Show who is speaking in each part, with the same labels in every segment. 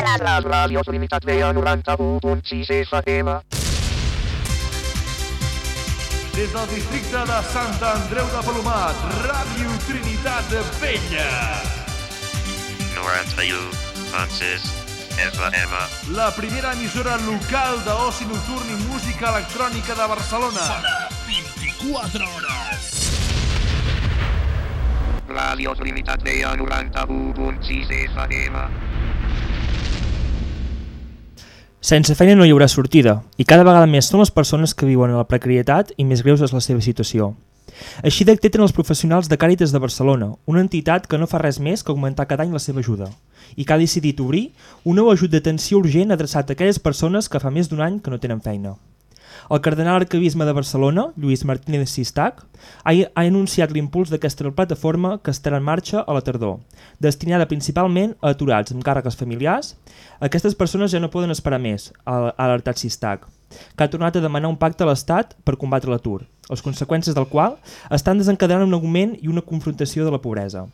Speaker 1: Les ràdios Trinitat Vella 91.6 FM.
Speaker 2: Des del districte de Sant Andreu de Palomat, Ràdio Trinitat Vella.
Speaker 3: 91.6 FM.
Speaker 2: La primera emissora local d'oci nocturn i música electrònica de Barcelona.
Speaker 4: 24 hores.
Speaker 1: Ràdio Trinitat Vella 91.6 FM.
Speaker 5: Sense feina no hi haurà sortida, i cada vegada més són les persones que viuen en la precarietat i més greus és la seva situació. Així detecten els professionals de Càritas de Barcelona, una entitat que no fa res més que augmentar cada any la seva ajuda, i que ha decidit obrir un nou ajut d'atenció urgent adreçat a aquelles persones que fa més d'un any que no tenen feina. El cardenal arcabisme de Barcelona, Lluís Martínez Sistac, ha, ha anunciat l'impuls d'aquesta plataforma que estarà en marxa a la tardor, destinada principalment a aturats amb càrregues familiars. Aquestes persones ja no poden esperar més, ha alertat Sistac, que ha tornat a demanar un pacte a l'Estat per combatre l'atur, les conseqüències del qual estan desencadenant un augment i una confrontació de la pobresa.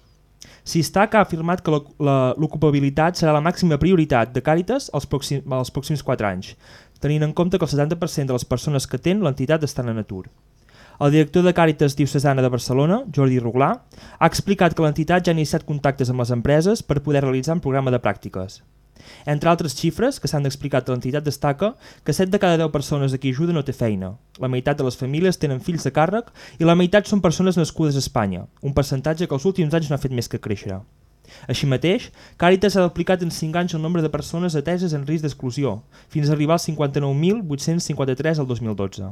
Speaker 5: Sistac ha afirmat que l'ocupabilitat serà la màxima prioritat de Càritas els pròxims, els pròxims 4 anys, tenint en compte que el 70% de les persones que tenen l'entitat estan en atur. El director de Càritas Diocesana de Barcelona, Jordi Ruglà, ha explicat que l'entitat ja ha iniciat contactes amb les empreses per poder realitzar un programa de pràctiques. Entre altres xifres que s'han explicat, l'entitat destaca que 7 de cada 10 persones a qui ajuda no té feina, la meitat de les famílies tenen fills de càrrec i la meitat són persones nascudes a Espanya, un percentatge que els últims anys no ha fet més que créixer. Així mateix, Càritas ha duplicat en 5 anys el nombre de persones ateses en risc d'exclusió, fins a arribar als 59.853 el 2012.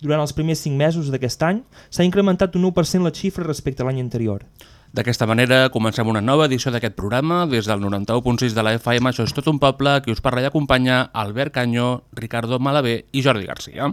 Speaker 5: Durant els primers 5 mesos d'aquest any, s'ha incrementat un 1% la xifra respecte a l'any anterior.
Speaker 6: D'aquesta manera, comencem una nova edició d'aquest programa. Des del 91.6 de la FM, això és tot un poble, qui us parla i acompanya Albert Canyo, Ricardo Malavé i Jordi Garcia.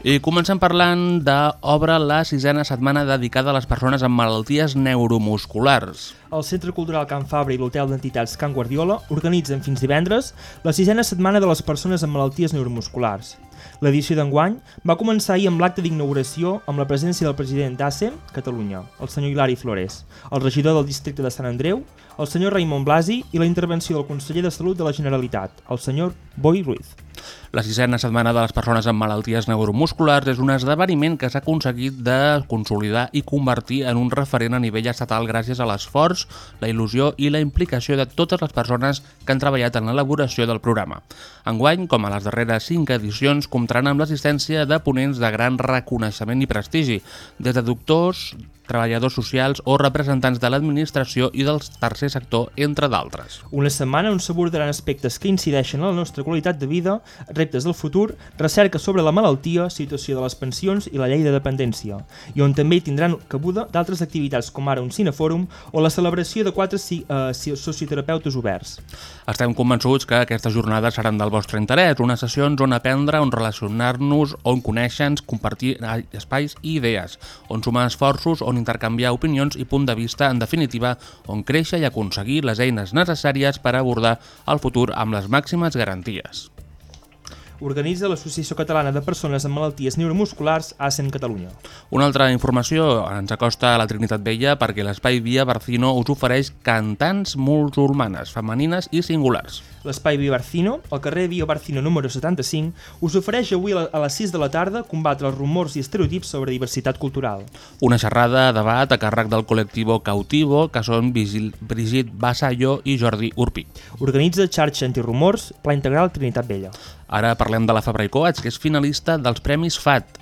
Speaker 6: I comencem parlant d'Obre la sisena setmana dedicada a les persones amb malalties neuromusculars.
Speaker 5: El Centre Cultural Can Fabra i l'Hotel d'Entitats Can Guardiola organitzen fins divendres la sisena setmana de les persones amb malalties neuromusculars. L'edició d'enguany va començar ahir amb l'acte d'inauguració amb la presència del president d'ACE, Catalunya, el senyor Hilari Flores, el regidor del districte de Sant Andreu, el senyor Raimon Blasi i la intervenció del conseller de Salut de la Generalitat, el senyor Boi Ruiz.
Speaker 6: La sisena setmana de les persones amb malalties neuromusculars és un esdeveniment que s'ha aconseguit de consolidar i convertir en un referent a nivell estatal gràcies a l'esforç, la il·lusió i la implicació de totes les persones que han treballat en l'elaboració del programa. Enguany, com a les darreres cinc edicions, comptaran amb l'assistència de ponents de gran reconeixement i prestigi, des de doctors, treballadors socials o representants de l'administració i del tercer sector, entre d'altres.
Speaker 5: Una setmana on s'abordaran aspectes que incideixen en la nostra qualitat de vida, reptes del futur, recerca sobre la malaltia, situació de les pensions i la llei de dependència, i on també tindran cabuda d'altres activitats com ara un cinefòrum o la celebració de quatre uh, socioterapeutes oberts.
Speaker 6: Estem convençuts que aquestes jornades seran del vostre interès, unes sessions on aprendre, on relacionar-nos, on conèixer-nos, compartir espais i idees, on sumar esforços, on intercanviar opinions i punt de vista, en definitiva, on créixer i aconseguir les eines necessàries per abordar el futur amb les màximes garanties
Speaker 5: organitza l'Associació Catalana de Persones amb Malalties Neuromusculars ASEN Catalunya.
Speaker 6: Una altra informació ens acosta a la Trinitat Vella perquè l'Espai Via Barcino us ofereix cantants musulmanes, femenines i singulars.
Speaker 5: L'Espai Via Barcino, al carrer Via Barcino número 75, us ofereix avui a les 6 de la tarda combatre els rumors i estereotips sobre diversitat cultural.
Speaker 6: Una xerrada de debat a càrrec del col·lectiu Cautivo, que són Brigitte Basallo i Jordi Urpi.
Speaker 5: Organitza xarxa antirumors, Pla Integral Trinitat Vella.
Speaker 6: Ara parlem de la Fabra i Coats, que és finalista dels Premis FAT.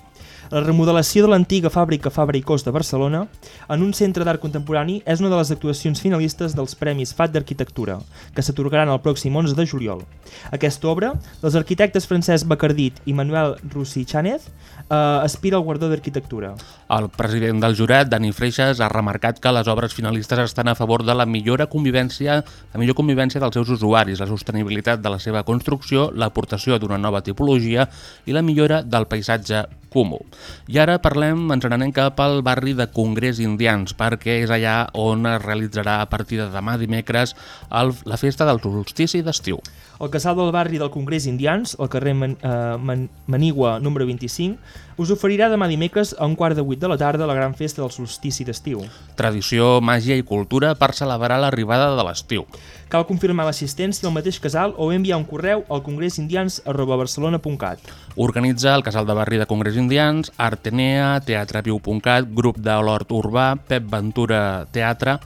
Speaker 5: La remodelació de l'antiga fàbrica Fabra i Cos de Barcelona en un centre d'art contemporani és una de les actuacions finalistes dels Premis FAT d'Arquitectura, que s'atorgaran el pròxim 11 de juliol. Aquesta obra, dels arquitectes Francesc Bacardit i Manuel Russi Chánez, eh, aspira al guardó d'arquitectura.
Speaker 6: El president del jurat, Dani Freixas, ha remarcat que les obres finalistes estan a favor de la millora convivència, la millor convivència dels seus usuaris, la sostenibilitat de la seva construcció, l'aportació d'una nova tipologia i la millora del paisatge comú. I ara parlem, ens n'anem cap al barri de Congrés Indians, perquè és allà on es realitzarà a partir de demà dimecres el, la festa del solstici d'estiu.
Speaker 5: El casal del barri del Congrés Indians, al carrer Man, eh, Man, Manigua número 25, us oferirà demà dimecres a un quart de vuit de la tarda la gran festa del solstici d'estiu.
Speaker 6: Tradició, màgia i cultura per celebrar l'arribada de l'estiu.
Speaker 5: Cal confirmar l'assistència al mateix casal o enviar un correu al congressindians.barcelona.cat.
Speaker 6: Organitza el casal de barri de Congrés Indians, Artenea, Teatre Viu.cat, Grup de l'Hort Urbà, Pep Ventura Teatre,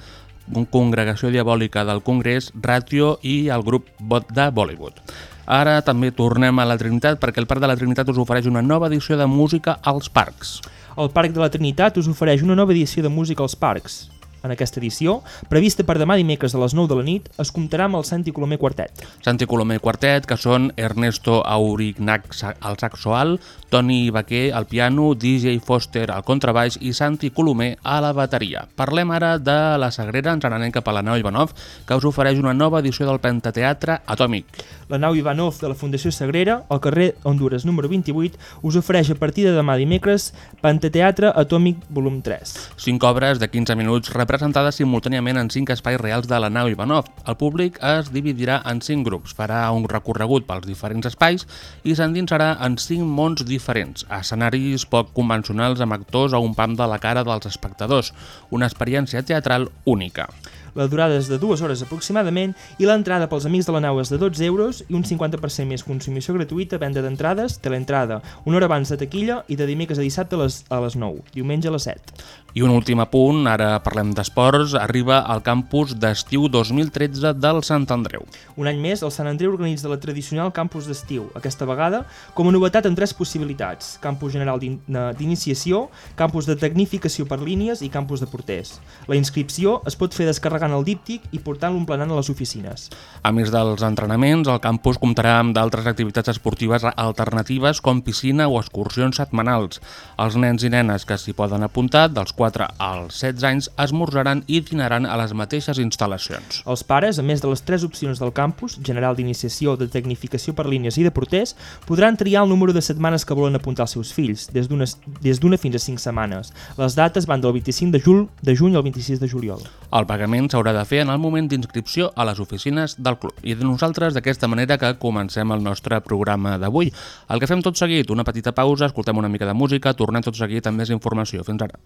Speaker 6: congregació diabòlica del Congrés, Ratio i el grup Bot de Bollywood. Ara també tornem a la Trinitat perquè el Parc de la Trinitat us ofereix una nova edició de música als parcs.
Speaker 5: El Parc de la Trinitat us ofereix una nova edició de música als parcs. En aquesta edició, prevista per demà dimecres a les 9 de la nit, es comptarà amb el Santi Colomer Quartet.
Speaker 6: Santi Colomer Quartet, que són Ernesto Aurignac al saxo alt, Toni Baquer al piano, DJ Foster al contrabaix i Santi Colomer a la bateria. Parlem ara de la Sagrera, ens n'anem cap a la nau Ivanov, que us ofereix una nova edició del Pentateatre Atòmic.
Speaker 5: La nau Ivanov de la Fundació Sagrera, al carrer Honduras número 28, us ofereix a partir de demà dimecres Pentateatre Atòmic volum 3.
Speaker 6: Cinc obres de 15 minuts representades simultàniament en cinc espais reals de la nau Ivanov. El públic es dividirà en cinc grups, farà un recorregut pels diferents espais i s'endinsarà en cinc mons diferents, escenaris poc convencionals amb actors a un pam de la cara dels espectadors, una experiència teatral única.
Speaker 5: La durada és de dues hores aproximadament i l'entrada pels amics de la nau és de 12 euros i un 50% més consumició gratuïta, venda d'entrades, teleentrada, una hora abans de taquilla i de dimecres a dissabte a les, a les 9, diumenge a les 7.
Speaker 6: I un últim apunt, ara parlem d'esports, arriba al campus d'estiu 2013 del Sant Andreu.
Speaker 5: Un any més, el Sant Andreu organitza la tradicional campus d'estiu, aquesta vegada com a novetat en tres possibilitats, campus general d'in- d'iniciació, campus de tecnificació per línies i campus de porters. La inscripció es pot fer descarregant el díptic i portant-lo emplenant a les oficines.
Speaker 6: A més dels entrenaments, el campus comptarà amb d'altres activitats esportives alternatives com piscina o excursions setmanals. Els nens i nenes que s'hi poden apuntar, dels 4 als 16 anys, esmorzaran i dinaran a les mateixes instal·lacions.
Speaker 5: Els pares, a més de les tres opcions del campus, general d'iniciació, de tecnificació per línies i de porters, podran triar el número de setmanes que volen apuntar els seus fills, des d'una des d'una fins a 5 setmanes. Les dates van del 25 de, jul, de juny al 26 de juliol.
Speaker 6: El pagament s'haurà de fer en el moment d'inscripció a les oficines del club. I de nosaltres d'aquesta manera que comencem el nostre programa d'avui. El que fem tot seguit, una petita pausa, escoltem una mica de música, tornem tot seguit amb més informació. Fins ara.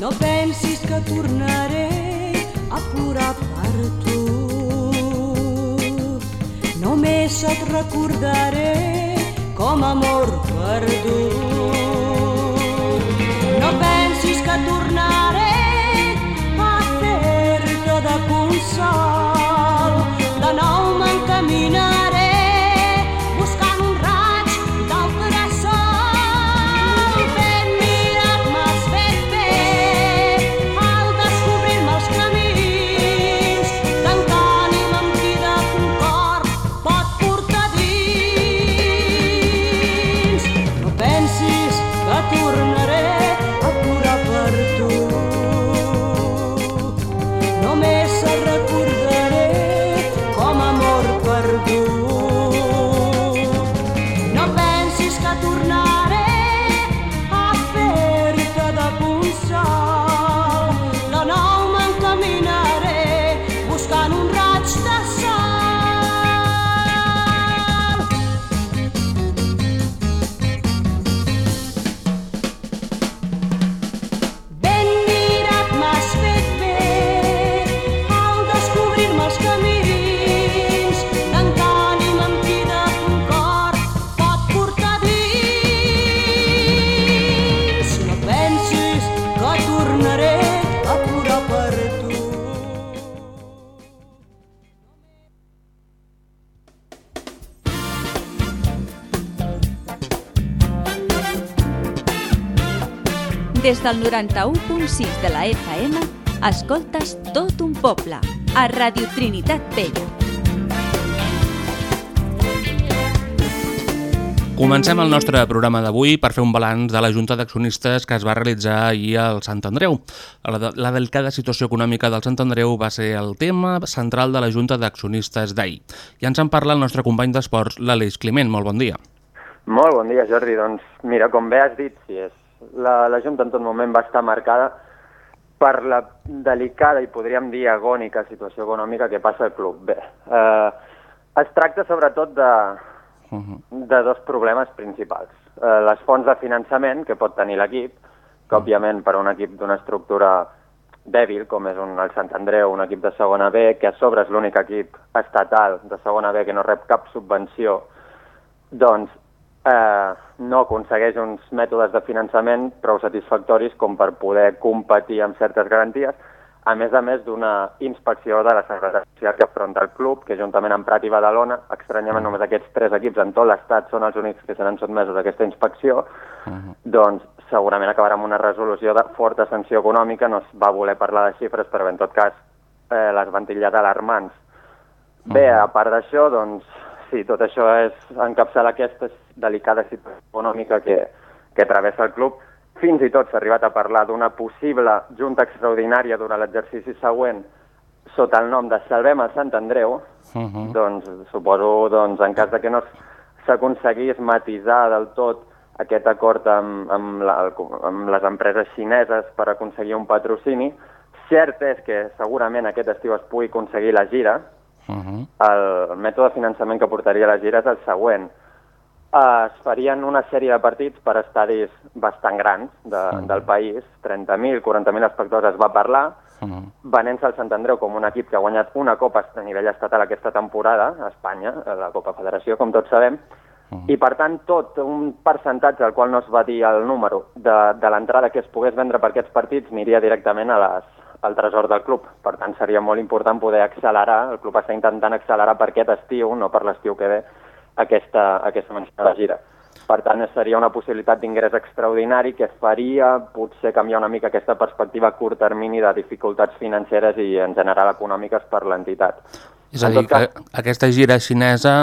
Speaker 7: No pensis que tornaré a plorar Només et recordaré com amor perdut.
Speaker 8: Del 91.6 de la FM, escoltes tot un poble, a Radio Trinitat Vella.
Speaker 6: Comencem el nostre programa d'avui per fer un balanç de la Junta d'Accionistes que es va realitzar ahir al Sant Andreu. La, la delicada situació econòmica del Sant Andreu va ser el tema central de la Junta d'Accionistes d'ahir. I ens en parla el nostre company d'esports, l'Aleix Climent. Molt bon dia.
Speaker 9: Molt bon dia, Jordi. Doncs mira, com bé has dit, sí, és, la, la Junta en tot moment va estar marcada per la delicada i podríem dir agònica situació econòmica que passa al club. Bé, eh, es tracta sobretot de,
Speaker 6: Uh -huh.
Speaker 9: de dos problemes principals. Eh, les fonts de finançament que pot tenir l'equip, que òbviament per a un equip d'una estructura dèbil, com és un, el Sant Andreu, un equip de segona B, que a sobre és l'únic equip estatal de segona B que no rep cap subvenció, doncs eh, no aconsegueix uns mètodes de finançament prou satisfactoris com per poder competir amb certes garanties, a més a més d'una inspecció de la Seguretat Social que afronta el club, que juntament amb Prat i Badalona, estranyament només aquests tres equips en tot l'estat són els únics que seran sotmesos a aquesta inspecció,
Speaker 6: Uh -huh.
Speaker 9: doncs segurament acabarà amb una resolució de forta sanció econòmica, no es va voler parlar de xifres, però en tot cas eh, les van tillar d'alarmants. Bé, a part d'això, doncs, sí, tot això és encapçalar aquesta delicada situació econòmica que, que travessa el club. Fins i tot s'ha arribat a parlar d'una possible junta extraordinària durant l'exercici següent sota el nom de Salvem el Sant Andreu,
Speaker 6: Uh -huh.
Speaker 9: doncs suposo doncs, en cas de que no s'aconseguís matisar del tot aquest acord amb, amb, la, amb les empreses xineses per aconseguir un patrocini, cert és que segurament aquest estiu es pugui aconseguir la gira,
Speaker 6: Uh -huh.
Speaker 9: el mètode de finançament que portaria la gira és el següent. Es farien una sèrie de partits per estadis bastant grans de, del país, 30.000, 40.000 espectadors es va parlar,
Speaker 6: Uh -huh.
Speaker 9: venent-se el Sant Andreu com un equip que ha guanyat una copa a nivell estatal aquesta temporada, a Espanya, a la Copa Federació, com tots sabem, i per tant tot un percentatge, al qual no es va dir el número, de, de l'entrada que es pogués vendre per aquests partits aniria directament a les, al tresor del club. Per tant, seria molt important poder accelerar, el club està intentant accelerar per aquest estiu, no per l'estiu que ve, aquesta, aquesta la gira. Per tant, seria una possibilitat d'ingrés extraordinari que faria potser canviar una mica aquesta perspectiva a curt termini de dificultats financeres i en general econòmiques per l'entitat.
Speaker 6: És a dir,
Speaker 9: cas-
Speaker 6: que aquesta gira xinesa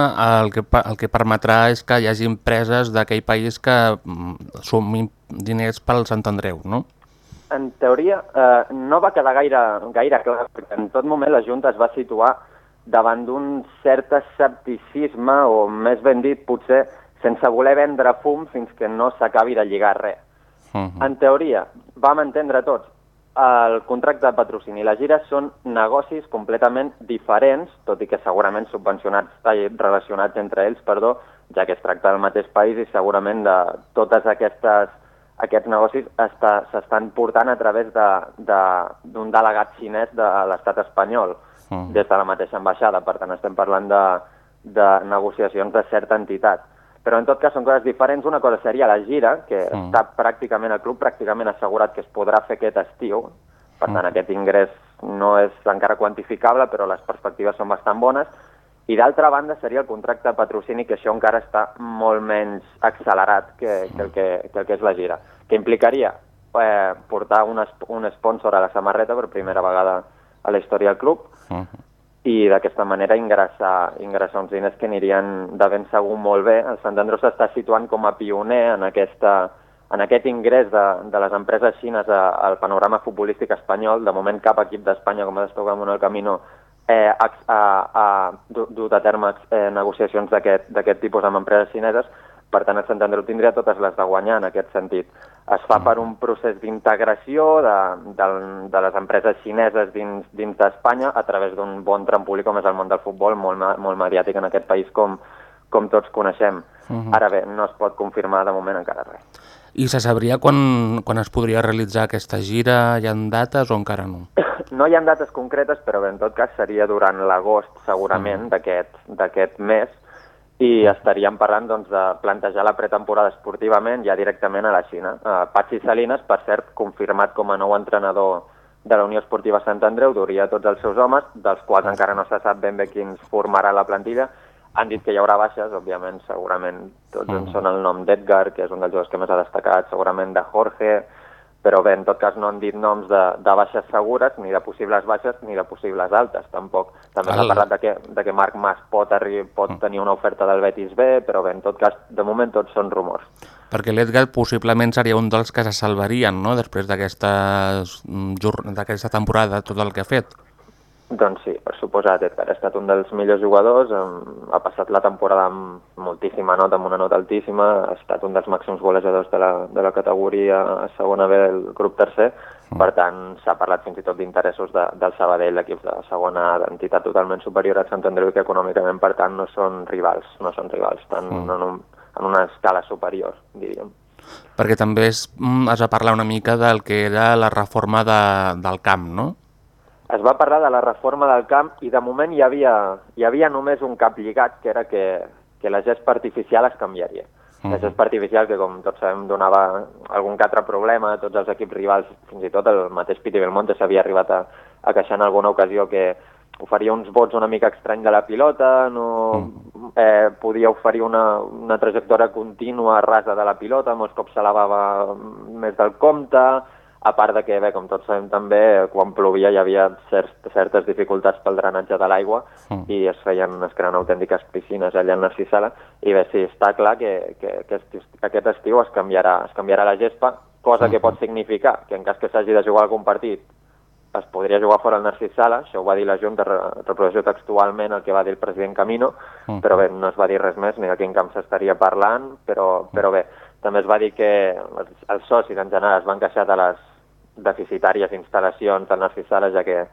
Speaker 6: el que, el que permetrà és que hi hagi empreses d'aquell país que mm, sumin diners pel Sant Andreu, no?
Speaker 9: En teoria, eh, no va quedar gaire, gaire clar, perquè en tot moment la Junta es va situar davant d'un cert escepticisme, o més ben dit, potser sense voler vendre fum fins que no s'acabi de lligar res.
Speaker 6: Uh -huh.
Speaker 9: En teoria, vam entendre tots, el contracte de patrocini i la gira són negocis completament diferents, tot i que segurament subvencionats i relacionats entre ells, perdó, ja que es tracta del mateix país i segurament de totes aquestes aquests negocis s'estan portant a través d'un de, d'un delegat xinès de l'estat espanyol,
Speaker 6: Mm.
Speaker 9: des de la mateixa ambaixada. Per tant, estem parlant de, de negociacions de certa entitat. Però en tot cas són coses diferents. Una cosa seria la gira, que
Speaker 6: Mm.
Speaker 9: està pràcticament, el club pràcticament assegurat que es podrà fer aquest estiu. Per tant, aquest ingrés no és encara quantificable, però les perspectives són bastant bones. I d'altra banda seria el contracte de patrocini, que això encara està molt menys accelerat que, que, el, que, que el que és la gira, que implicaria eh, portar un, un sponsor a la samarreta per primera vegada a la història del club
Speaker 6: Uh -huh.
Speaker 9: i d'aquesta manera ingressar, ingressar uns diners que anirien de ben segur molt bé. El Sant Andreu s'està situant com a pioner en, aquesta, en aquest ingrés de, de les empreses xines a- al panorama futbolístic espanyol. De moment cap equip d'Espanya, com ha destacat Manuel Camino, eh, ha, ha, ha du- dut a terme eh, negociacions d'aquest tipus amb empreses xineses, per tant el Sant Andreu tindria totes les de guanyar en aquest sentit. Es fa per un procés d'integració de, de, de les empreses xineses dins, dins d'Espanya a través d'un bon trampolí com és el món del futbol, molt, molt mediàtic en aquest país com, com tots coneixem.
Speaker 6: Mhm.
Speaker 9: Ara bé, no es pot confirmar de moment encara res.
Speaker 6: I se sabria quan, quan es podria realitzar aquesta gira? Hi ha dates o encara no?
Speaker 9: No hi ha dates concretes, però bé, en tot cas seria durant l'agost segurament d'aquest d'aquest mes i estaríem parlant doncs, de plantejar la pretemporada esportivament ja directament a la Xina. Uh, Patxi Salinas, per cert, confirmat com a nou entrenador de la Unió Esportiva Sant Andreu, duria tots els seus homes, dels quals encara no se sap ben bé quins formarà la plantilla. Han dit que hi haurà baixes, òbviament, segurament tots en són el nom d'Edgar, que és un dels jugadors que més ha destacat, segurament de Jorge,
Speaker 10: però bé, en tot cas no han dit noms de, de baixes segures, ni de possibles baixes, ni de possibles altes, tampoc. També s'ha parlat de que, de que Marc Mas pot, arri pot tenir una oferta del Betis B, però bé, en tot cas, de moment tots són rumors.
Speaker 6: Perquè l'Edgar possiblement seria un dels que se salvarien, no?, després mm, d'aquesta temporada, tot el que ha fet.
Speaker 10: Doncs sí, per suposat, Edgar ha estat un dels millors jugadors, ha passat la temporada amb moltíssima nota, amb una nota altíssima, ha estat un dels màxims golejadors de la, de la categoria segona B del grup tercer, per tant s'ha parlat fins i tot d'interessos de, del Sabadell, l'equip de segona d'entitat totalment superior a Sant Andreu que econòmicament, per tant, no són rivals, no són rivals, estan en, un, en una escala superior, diríem.
Speaker 6: Perquè també es, mm, es va parlar una mica del que era la reforma de, del camp, no?
Speaker 10: Es va parlar de la reforma del camp i de moment hi havia, hi havia només un cap lligat, que era que, que la gespa artificial es canviaria. La gespa artificial, que com tots sabem donava algun que altre problema a tots els equips rivals, fins i tot el mateix Piti Belmonte s'havia arribat a, a queixar en alguna ocasió que oferia uns vots una mica estrany de la pilota, no eh, podia oferir una, una trajectòria contínua rasa de la pilota, molts cops s'elevava més del compte, a part de que, bé, com tots sabem també, quan plovia hi havia cert, certes dificultats pel drenatge de l'aigua
Speaker 6: Mm.
Speaker 10: i es feien, es creien autèntiques piscines allà en Narcissala i bé, sí, està clar que, que, que aquest, estiu es canviarà, es canviarà la gespa, cosa que pot significar que en cas que s'hagi de jugar algun partit es podria jugar fora al Narcís Sala, això ho va dir la Junta, re- reproducció textualment el que va dir el president Camino,
Speaker 6: Mm.
Speaker 10: però bé, no es va dir res més, ni de quin camp s'estaria parlant, però, però bé, també es va dir que els, els socis en general es van queixar de les deficitàries instal·lacions del Narcís Sala, ja que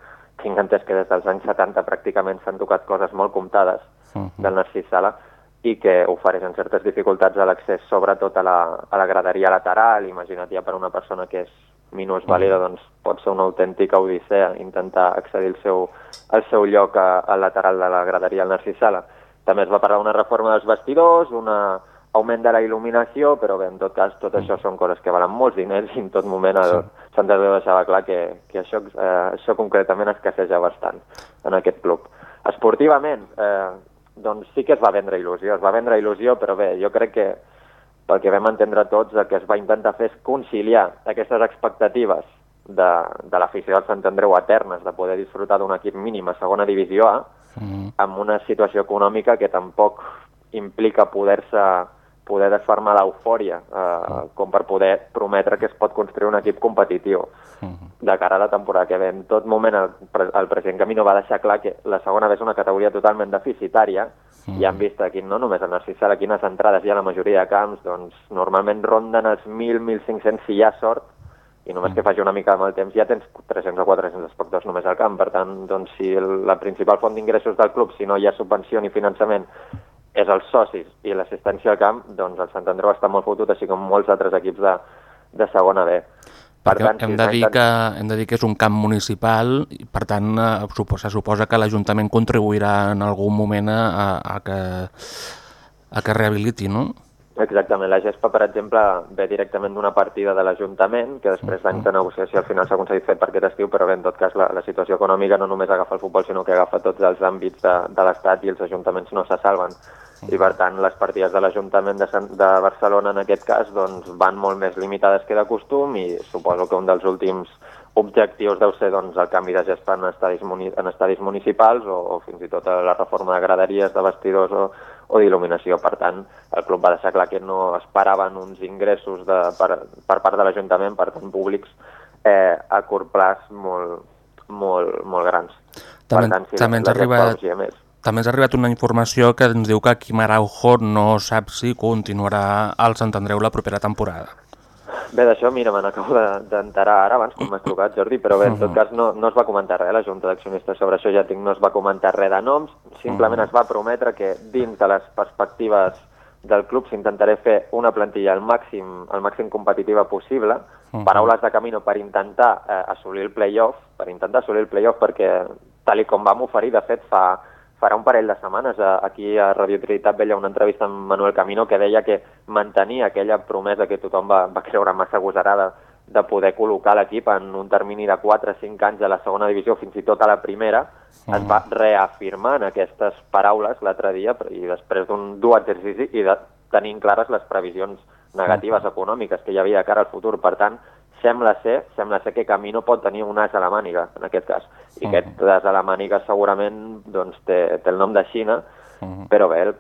Speaker 10: tinc entès que des dels anys 70 pràcticament s'han tocat coses molt comptades del Narcís Sala i que ofereixen certes dificultats a l'accés sobretot a la, a la graderia lateral, imagina't ja per una persona que és minusvàlida, doncs pot ser una autèntica odissea intentar accedir al seu, al seu lloc a, al lateral de la graderia al Narcís Sala. També es va parlar d'una reforma dels vestidors, un augment de la il·luminació, però bé, en tot cas, tot això són coses que valen molts diners i en tot moment el Sant Andreu deixava clar que, que això, eh, això concretament escasseja bastant en aquest club. Esportivament, eh, doncs sí que es va vendre il·lusió, es va vendre il·lusió, però bé, jo crec que pel que vam entendre tots, el que es va intentar fer és conciliar aquestes expectatives de, de l'afició del Sant Andreu eternes, de poder disfrutar d'un equip mínim a segona divisió A, amb una situació econòmica que tampoc implica poder-se poder desfermar l'eufòria, eh, com per poder prometre que es pot construir un equip competitiu. De cara a la temporada que ve. En tot moment el, el president Camino va deixar clar que la segona ve és una categoria totalment deficitària. I han vist aquí no només el Narcís Sala, quines entrades hi ha la majoria de camps, doncs normalment ronden els 1.000-1.500 si hi ha sort i només que faci una mica amb el temps ja tens 300 o 400 espectadors només al camp. Per tant, doncs, si la principal font d'ingressos del club, si no hi ha subvenció ni finançament, és els socis i l'assistència al camp, doncs el Sant Andreu està molt fotut, així com molts altres equips de, de segona B.
Speaker 6: Perquè
Speaker 10: tant,
Speaker 6: hem, de dir que, hem de dir que és un camp municipal i per tant eh, suposa, suposa que l'Ajuntament contribuirà en algun moment a, a, que, a que rehabiliti, no?
Speaker 10: Exactament, la gespa, per exemple, ve directament d'una partida de l'Ajuntament, que després d'anys de negociació al final s'ha aconseguit fer per aquest estiu, però bé, en tot cas la, la situació econòmica no només agafa el futbol, sinó que agafa tots els àmbits de, de l'Estat i els ajuntaments no se salven. I per tant, les partides de l'Ajuntament de, de Barcelona, en aquest cas, doncs, van molt més limitades que de costum i suposo que un dels últims objectius deu ser doncs, el canvi de gespa en estadis, en estadis municipals o, o fins i tot la reforma de graderies, de vestidors o, o d'il·luminació. Per tant, el club va deixar clar que no esperaven uns ingressos de, per, per part de l'Ajuntament, per tant, públics, eh, a curt plaç molt, molt, molt grans.
Speaker 6: També-
Speaker 10: per tant, sí,
Speaker 6: també ens
Speaker 10: urgia més.
Speaker 6: També ens ha arribat una informació que ens diu que Quim Araujo no sap si continuarà al Sant Andreu la propera temporada.
Speaker 10: Bé, d'això, mira, me n'acabo de- d'enterar ara, abans quan m'has trucat, Jordi, però bé, en tot cas no, no es va comentar res, la Junta d'Accionistes sobre això ja tinc, no es va comentar res de noms, simplement es va prometre que dins de les perspectives del club s'intentaré fer una plantilla al màxim, al màxim competitiva possible, paraules de camino per intentar eh, assolir el playoff, per intentar assolir el playoff perquè, tal com vam oferir, de fet, fa, farà un parell de setmanes eh, aquí a Radio Trinitat veia una entrevista amb Manuel Camino que deia que mantenia aquella promesa que tothom va, va creure massa agosarada de poder col·locar l'equip en un termini de 4 o 5 anys a la segona divisió, fins i tot a la primera, es va reafirmar en aquestes paraules l'altre dia i després d'un dur exercici i de tenint clares les previsions negatives econòmiques que hi havia de cara al futur. Per tant, sembla ser, sembla ser que Camino pot tenir un as a la màniga, en aquest cas. I
Speaker 6: Mhm.
Speaker 10: aquest as a la màniga segurament doncs, té, té el nom de Xina,
Speaker 6: Mhm.
Speaker 10: però bé, el,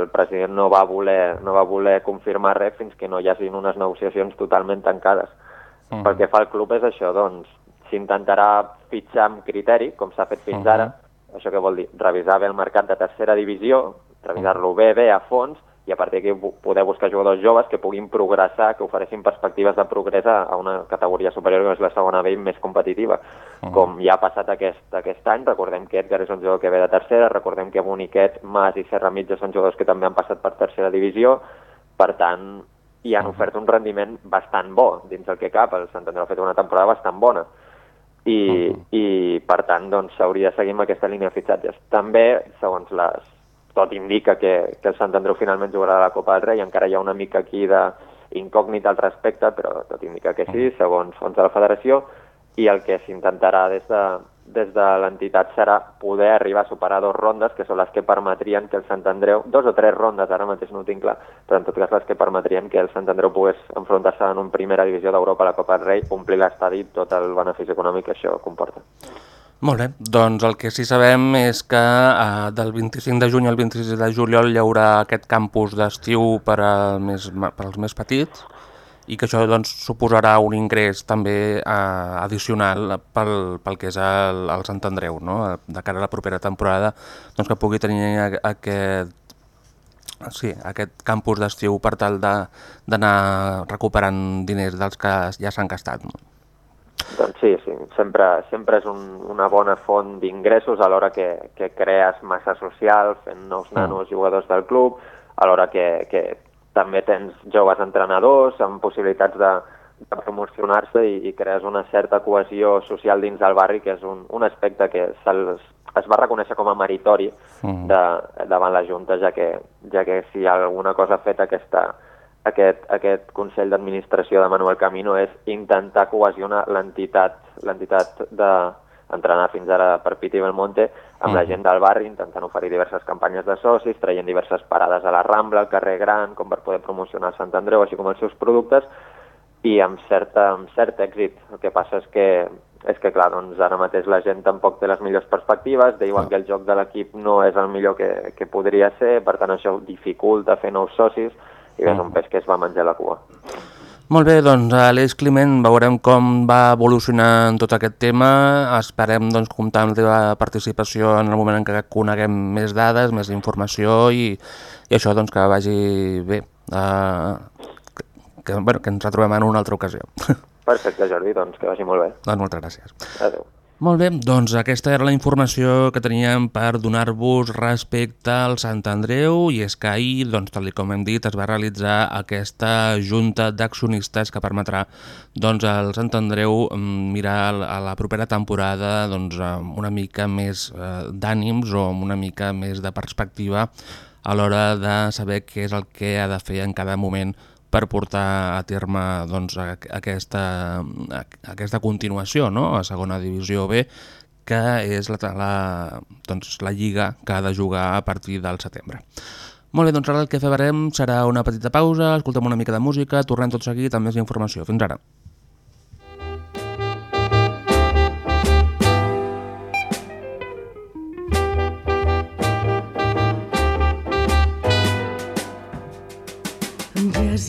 Speaker 10: el president no va, voler, no va voler confirmar res fins que no hi hagin unes negociacions totalment tancades.
Speaker 6: Mhm.
Speaker 10: Pel que fa al club és això, doncs, s'intentarà fitxar amb criteri, com s'ha fet fins
Speaker 6: Mhm.
Speaker 10: ara, això què vol dir? Revisar bé el mercat de tercera divisió, revisar-lo bé, bé, a fons, i a partir d'aquí poder buscar jugadors joves que puguin progressar, que ofereixin perspectives de progrés a, una categoria superior que és la segona B més competitiva. Com ja ha passat aquest, aquest any, recordem que Edgar és un jugador que ve de tercera, recordem que Boniquet, Mas i Serra Mitja són jugadors que també han passat per tercera divisió, per tant, i han ofert un rendiment bastant bo dins el que cap. El Sant Andreu ha fet una temporada bastant bona i, i per tant doncs, s'hauria de seguir amb aquesta línia de fitxatges. També, segons les... tot indica que, que el Sant Andreu finalment jugarà a la Copa del Rei, encara hi ha una mica aquí d'incògnita al respecte, però tot indica que sí, segons fons de la federació, i el que s'intentarà des de, des de l'entitat serà poder arribar a superar dos rondes, que són les que permetrien que el Sant Andreu, dos o tres rondes, ara mateix no ho tinc clar, però en tot cas les que permetrien que el Sant Andreu pogués enfrontar-se en una primera divisió d'Europa a la Copa del Rei, omplir l'estadi, tot el benefici econòmic que això comporta.
Speaker 6: Molt bé, doncs el que sí sabem és que eh, del 25 de juny al 26 de juliol hi haurà aquest campus d'estiu per, més, per als més petits i que això doncs, suposarà un ingrés també eh, addicional pel, pel que és el, el Sant Andreu, no? de cara a la propera temporada, doncs que pugui tenir a- aquest, sí, aquest campus d'estiu per tal d'anar recuperant diners dels que ja s'han gastat. No?
Speaker 10: Doncs sí, sí. Sempre, sempre és un, una bona font d'ingressos a l'hora que, que crees massa social, fent nous nanos jugadors del club, alhora que, que també tens joves entrenadors amb possibilitats de, de promocionar-se i, i crees una certa cohesió social dins del barri, que és un, un aspecte que se'ls es va reconèixer com a meritori
Speaker 6: Mhm.
Speaker 10: de, davant la Junta, ja que, ja que si alguna cosa ha fet aquesta, aquest, aquest Consell d'Administració de Manuel Camino és intentar cohesionar l'entitat l'entitat d'entrenar fins ara per Piti Belmonte amb la
Speaker 6: Mhm.
Speaker 10: gent del barri, intentant oferir diverses campanyes de socis, traient diverses parades a la Rambla, al carrer Gran, com per poder promocionar Sant Andreu, així com els seus productes, i amb, certa, amb cert èxit. El que passa és que, és que clar, doncs ara mateix la gent tampoc té les millors perspectives, diuen que el joc de l'equip no és el millor que, que podria ser, per tant això dificulta fer nous socis, i és un peix que es va menjar la cua.
Speaker 6: Molt bé, doncs Aleix Climent, veurem com va evolucionant tot aquest tema, esperem doncs, comptar amb la teva participació en el moment en què coneguem més dades, més informació i, i això doncs, que vagi bé, uh, que, bueno, que ens retrobem en una altra ocasió.
Speaker 10: Perfecte, Jordi, doncs que vagi molt bé.
Speaker 6: doncs moltes gràcies.
Speaker 10: Adéu.
Speaker 6: Molt bé, doncs aquesta era la informació que teníem per donar-vos respecte al Sant Andreu i és que ahir, doncs, tal com hem dit, es va realitzar aquesta junta d'accionistes que permetrà doncs, al Sant Andreu mm, mirar a la propera temporada doncs, amb una mica més eh, d'ànims o amb una mica més de perspectiva a l'hora de saber què és el que ha de fer en cada moment per portar a terme doncs, aquesta, aquesta continuació no? a segona divisió B, que és la, la, doncs, la lliga que ha de jugar a partir del setembre. Molt bé, doncs ara el que farem serà una petita pausa, escoltem una mica de música, tornem tot seguit amb més informació. Fins ara.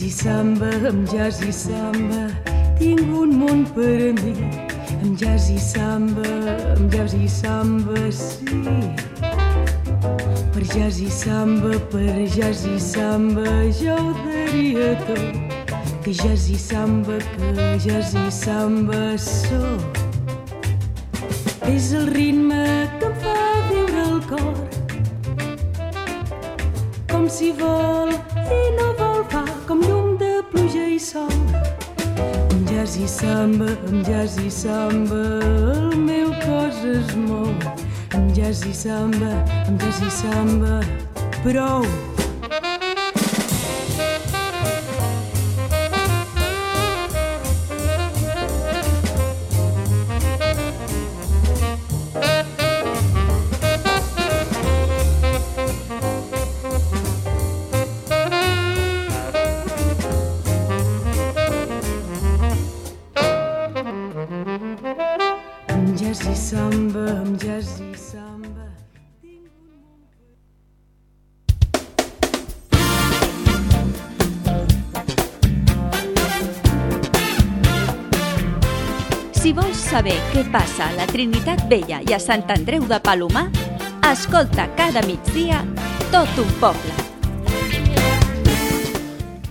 Speaker 7: I samba, amb jazz i samba, tinc un món per a mi. Amb jazz i samba, amb jazz i samba, sí. Per jazz i samba, per jazz i samba, jo ho daria tot. Que jazz i samba, que jazz i samba sóc. És el ritme que em fa viure el cor com si vol i no vol de sol. Amb jazz i samba, amb jazz i samba el meu cos es mou. Amb jazz i samba, amb jazz i samba prou
Speaker 8: passa a la Trinitat Vella i a Sant Andreu de Palomar, escolta cada migdia tot un poble.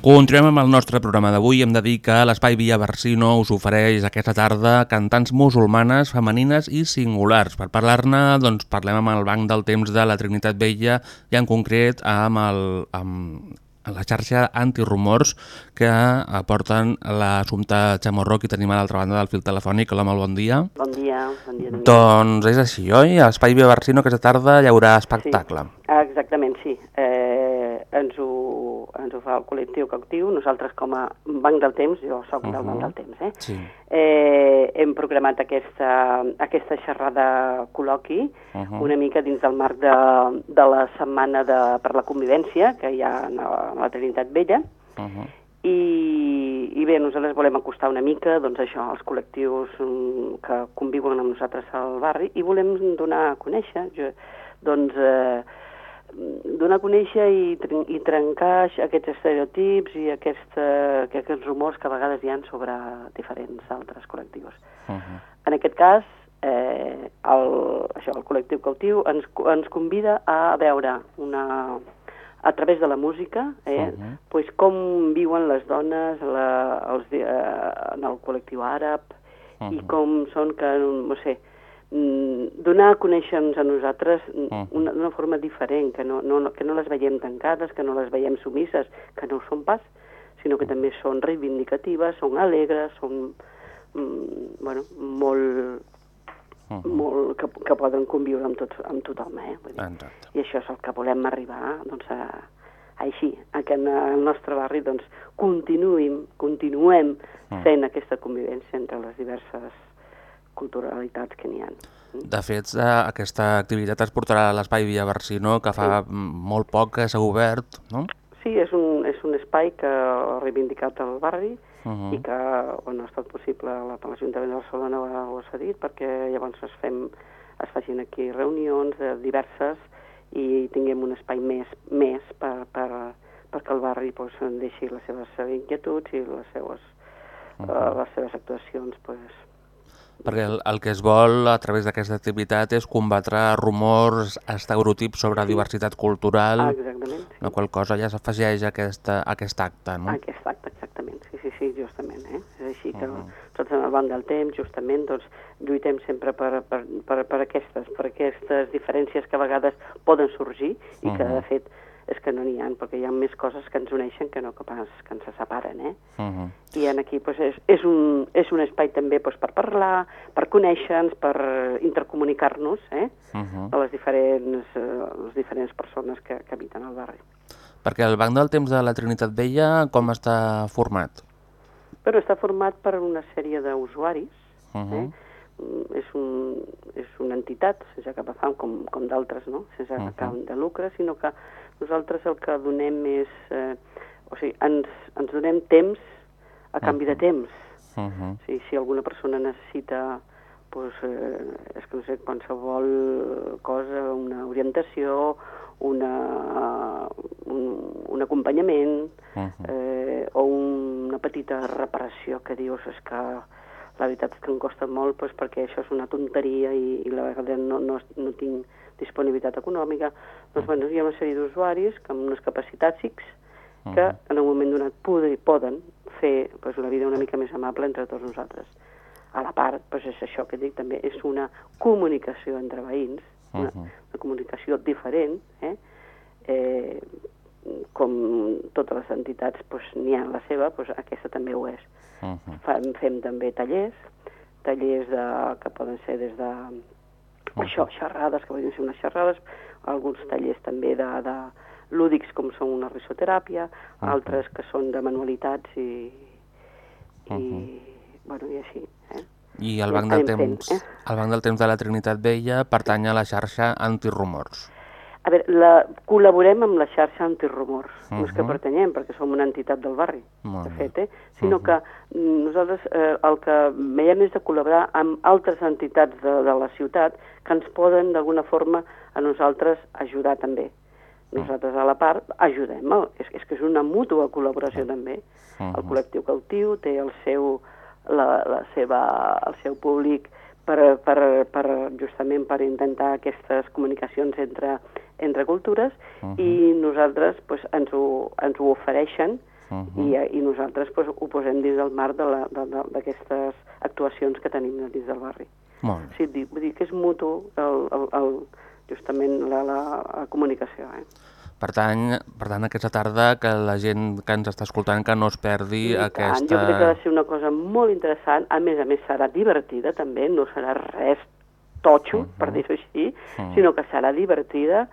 Speaker 6: Continuem amb el nostre programa d'avui. Hem de dir que l'Espai Via Barsino us ofereix aquesta tarda cantants musulmanes, femenines i singulars. Per parlar-ne, doncs, parlem amb el Banc del Temps de la Trinitat Vella i en concret amb, el, amb la xarxa antirumors que aporten l'assumpte Chamorro que tenim a l'altra banda del fil telefònic. Hola, molt bon dia.
Speaker 11: Bon dia. Bon dia Daniel.
Speaker 6: Doncs és així, oi? A Espai Via Barsino aquesta tarda hi haurà espectacle.
Speaker 11: Ah, Exactament, sí. Eh, ens, ho, ens ho fa el col·lectiu cautiu. Nosaltres com a Banc del Temps, jo sóc del Banc del Temps, eh?
Speaker 6: Sí.
Speaker 11: eh, hem programat aquesta, aquesta xerrada col·loqui uh -huh. una mica dins del marc de, de la setmana de, per la convivència que hi ha a la, Trinitat Vella
Speaker 6: Uh -huh.
Speaker 11: i, i bé, nosaltres volem acostar una mica doncs això, els col·lectius mm, que conviuen amb nosaltres al barri i volem donar a conèixer jo, doncs, eh, donar a conèixer i, i trencar aquests estereotips i aquesta, que aquests rumors que a vegades hi ha sobre diferents altres col·lectius.
Speaker 6: Uh -huh.
Speaker 11: En aquest cas, eh, el, això, el col·lectiu cautiu ens, ens convida a veure una, a través de la música eh,
Speaker 6: Mhm.
Speaker 11: pues, com viuen les dones la, els, eh, en el col·lectiu àrab i
Speaker 6: Mhm.
Speaker 11: com són que, no sé, donar a conèixer-nos a nosaltres mm, una- d'una forma diferent, que no, no, que no les veiem tancades, que no les veiem sumisses, que no ho són pas, sinó que també són reivindicatives, són alegres, són mm, bueno, molt,
Speaker 6: Mhm.
Speaker 11: molt que, que poden conviure amb, tots, amb tothom. Eh? Vull dir,
Speaker 6: Exacte.
Speaker 11: I això és el que volem arribar doncs, a, a així, a que en el nostre barri doncs, continuïm, continuem
Speaker 6: Mm.
Speaker 11: fent aquesta convivència entre les diverses culturalitats que n'hi ha.
Speaker 6: De fet, eh, aquesta activitat es portarà a l'Espai Via Barsino, que fa mm, molt poc que s'ha obert, no?
Speaker 11: Sí, és un, és un espai que ha reivindicat el barri
Speaker 6: Uh -huh.
Speaker 11: i que bueno, ha estat possible, la- l'Ajuntament de Barcelona ho, ha cedit perquè llavors es, fem, es facin aquí reunions de diverses i tinguem un espai més, més per, per, perquè el barri pues, deixi les seves inquietuds i les seues, uh -huh. les seves actuacions pues,
Speaker 6: Perquè el, el que es vol a través d'aquesta activitat és combatre rumors, estereotips sobre diversitat cultural,
Speaker 11: Ah, exactament, sí.
Speaker 6: la qual cosa ja s'afegeix a, aquesta, a aquest acte, no?
Speaker 11: Aquest acte, exactament, sí, sí, sí, justament, eh? És així que nosaltres en el banc del temps, justament, doncs, lluitem sempre per, per, per, per, aquestes, per aquestes diferències que a vegades poden sorgir i que,
Speaker 6: Mhm.
Speaker 11: de fet, és que no n'hi ha, perquè hi ha més coses que ens uneixen que no que pas que ens separen, eh?
Speaker 6: Uh -huh.
Speaker 11: I en aquí doncs, és, és, un, és un espai també doncs, per parlar, per conèixer-nos, per intercomunicar-nos, eh?
Speaker 6: Uh -huh.
Speaker 11: a les diferents, eh, les diferents persones que, que habiten al barri.
Speaker 6: Perquè el Banc del Temps de la Trinitat Vella com està format?
Speaker 11: Però està format per una sèrie d'usuaris,
Speaker 6: Uh -huh.
Speaker 11: eh? Mm, és, un, és una entitat sense cap afany com, com d'altres, no? sense
Speaker 6: Mhm.
Speaker 11: cap de lucre, sinó que nosaltres el que donem és... Eh, o sigui, ens, ens donem temps a canvi de temps.
Speaker 6: Uh -huh.
Speaker 11: O sigui, si alguna persona necessita pues, eh, és que no sé, qualsevol cosa, una orientació, una, un, un acompanyament
Speaker 6: Uh -huh.
Speaker 11: eh, o una petita reparació que dius és que la veritat és que em costa molt pues, perquè això és una tonteria i, i la vegada no, no, no tinc disponibilitat econòmica, doncs bueno, hi ha una sèrie d'usuaris que amb unes capacitats X que en un moment donat poden, poden fer pues, la vida una mica més amable entre tots nosaltres. A la part, pues, és això que dic, també és una comunicació entre veïns, una,
Speaker 6: Mhm.
Speaker 11: una comunicació diferent, eh? Eh, com totes les entitats pues, n'hi ha la seva, pues, aquesta també ho és.
Speaker 6: Uh -huh.
Speaker 11: Fem, fem també tallers, tallers de, que poden ser des de això, xerrades, que poden ser unes xerrades, alguns tallers també de, de lúdics com són una risoteràpia, altres que són de manualitats i, i bueno, i així. Eh?
Speaker 6: I el
Speaker 11: I
Speaker 6: Banc del
Speaker 11: anem fent,
Speaker 6: Temps,
Speaker 11: eh?
Speaker 6: el Banc del Temps de la Trinitat Vella pertany a la xarxa antirumors.
Speaker 11: A veure, la, col·laborem amb la xarxa antirumors. No és que
Speaker 6: Mhm.
Speaker 11: pertanyem, perquè som una entitat del barri,
Speaker 6: Molt
Speaker 11: de fet, eh? sinó que mm, nosaltres eh, el que veiem és de col·laborar amb altres entitats de, de la ciutat que ens poden, d'alguna forma, a nosaltres ajudar també. Nosaltres, a la part, ajudem. És, és que és una mútua col·laboració, també. El
Speaker 6: Mhm.
Speaker 11: col·lectiu cautiu té el seu la, la seva, el seu públic per, per, per, justament per intentar aquestes comunicacions entre, entre cultures uh -huh. i nosaltres pues, ens, ho, ens ho ofereixen uh -huh. i, i nosaltres pues, ho posem dins del marc d'aquestes de de, actuacions que tenim dins del barri.
Speaker 6: Molt bé.
Speaker 11: Sí, dir, vull dir que és mutu el, el, el, justament la, la, la comunicació. Eh?
Speaker 6: Per tant, per tant, aquesta tarda que la gent que ens està escoltant que no es perdi
Speaker 11: I tant,
Speaker 6: aquesta...
Speaker 11: Jo crec que ha de ser una cosa molt interessant, a més a més serà divertida també, no serà res totxo, uh -huh. per dir-ho així, uh -huh. sinó que serà divertida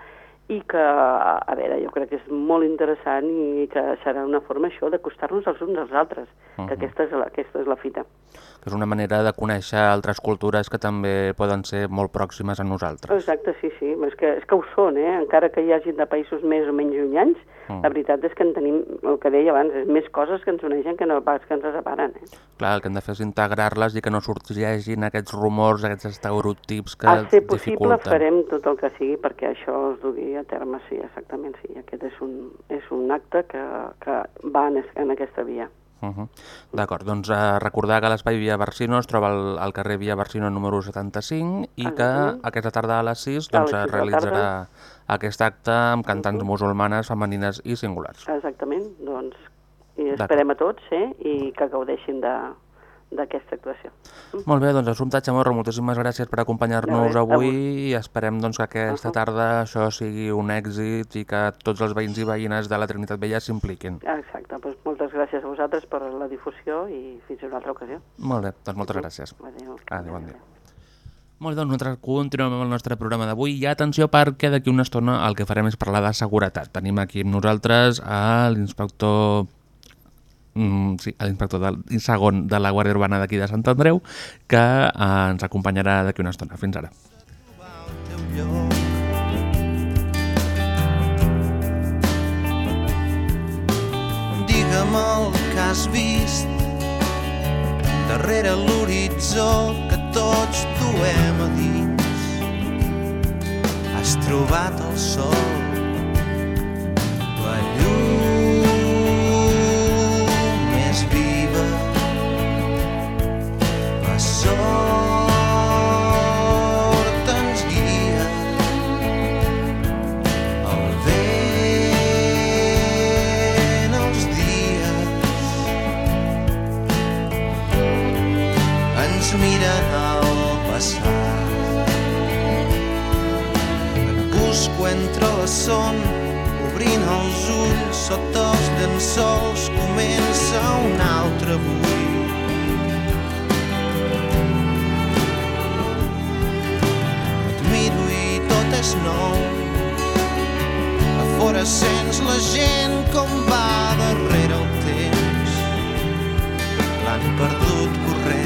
Speaker 11: i que, a veure, jo crec que és molt interessant i que serà una forma això d'acostar-nos els uns als altres, uh -huh. que aquesta és, la, aquesta és la fita.
Speaker 6: Que és una manera de conèixer altres cultures que també poden ser molt pròximes a nosaltres.
Speaker 11: Exacte, sí, sí, és que, és que ho són, eh? encara que hi hagi de països més o menys llunyans, uh -huh. la veritat és que en tenim, el que deia abans, és més coses que ens uneixen que no pas que ens separen. Eh?
Speaker 6: Clar, el que hem de fer és integrar-les i que no sorgeixin aquests rumors, aquests estereotips que
Speaker 11: A ser possible
Speaker 6: dificulten.
Speaker 11: farem tot el que sigui perquè això es dugui a terme, sí, exactament, sí. Aquest és un, és un acte que, que va en, en aquesta via.
Speaker 6: Uh -huh. D'acord, doncs eh, recordar que l'Espai Via Barsino es troba al, al carrer Via Barsino número 75 i que
Speaker 11: Exactament.
Speaker 6: aquesta tarda a les 6
Speaker 11: A
Speaker 6: doncs, es realitzarà
Speaker 11: tarda.
Speaker 6: Aquest acte amb cantants musulmanes, femenines i singulars.
Speaker 11: Exactament, doncs, i esperem a tots, eh, i que gaudeixin de- d'aquesta actuació.
Speaker 6: Molt bé, doncs Assumpta Chamorro, moltíssimes gràcies per acompanyar-nos avui i esperem doncs, que aquesta
Speaker 11: Uh-huh.
Speaker 6: tarda això sigui un èxit i que tots els veïns i veïnes de la Trinitat Vella s'impliquin.
Speaker 11: Exacte, doncs moltes gràcies a vosaltres per la difusió i fins a una altra ocasió.
Speaker 6: Molt bé, doncs moltes gràcies.
Speaker 11: Adéu.
Speaker 6: Adéu, bon dia. Molt doncs nosaltres continuem amb el nostre programa d'avui i atenció perquè d'aquí una estona el que farem és parlar de seguretat. Tenim aquí amb nosaltres l'inspector mm, sí, l'inspector del segon de la Guàrdia Urbana d'aquí de Sant Andreu que eh, ens acompanyarà d'aquí una estona. Fins ara.
Speaker 12: Digue'm el que has vist darrere l'horitzó que tots duem a dins. Has trobat el sol, son, obrint els ulls sota els llençols, comença un altre avui. Et miro i tot és nou, a fora sents la gent com va darrere el temps. L'han perdut corrent.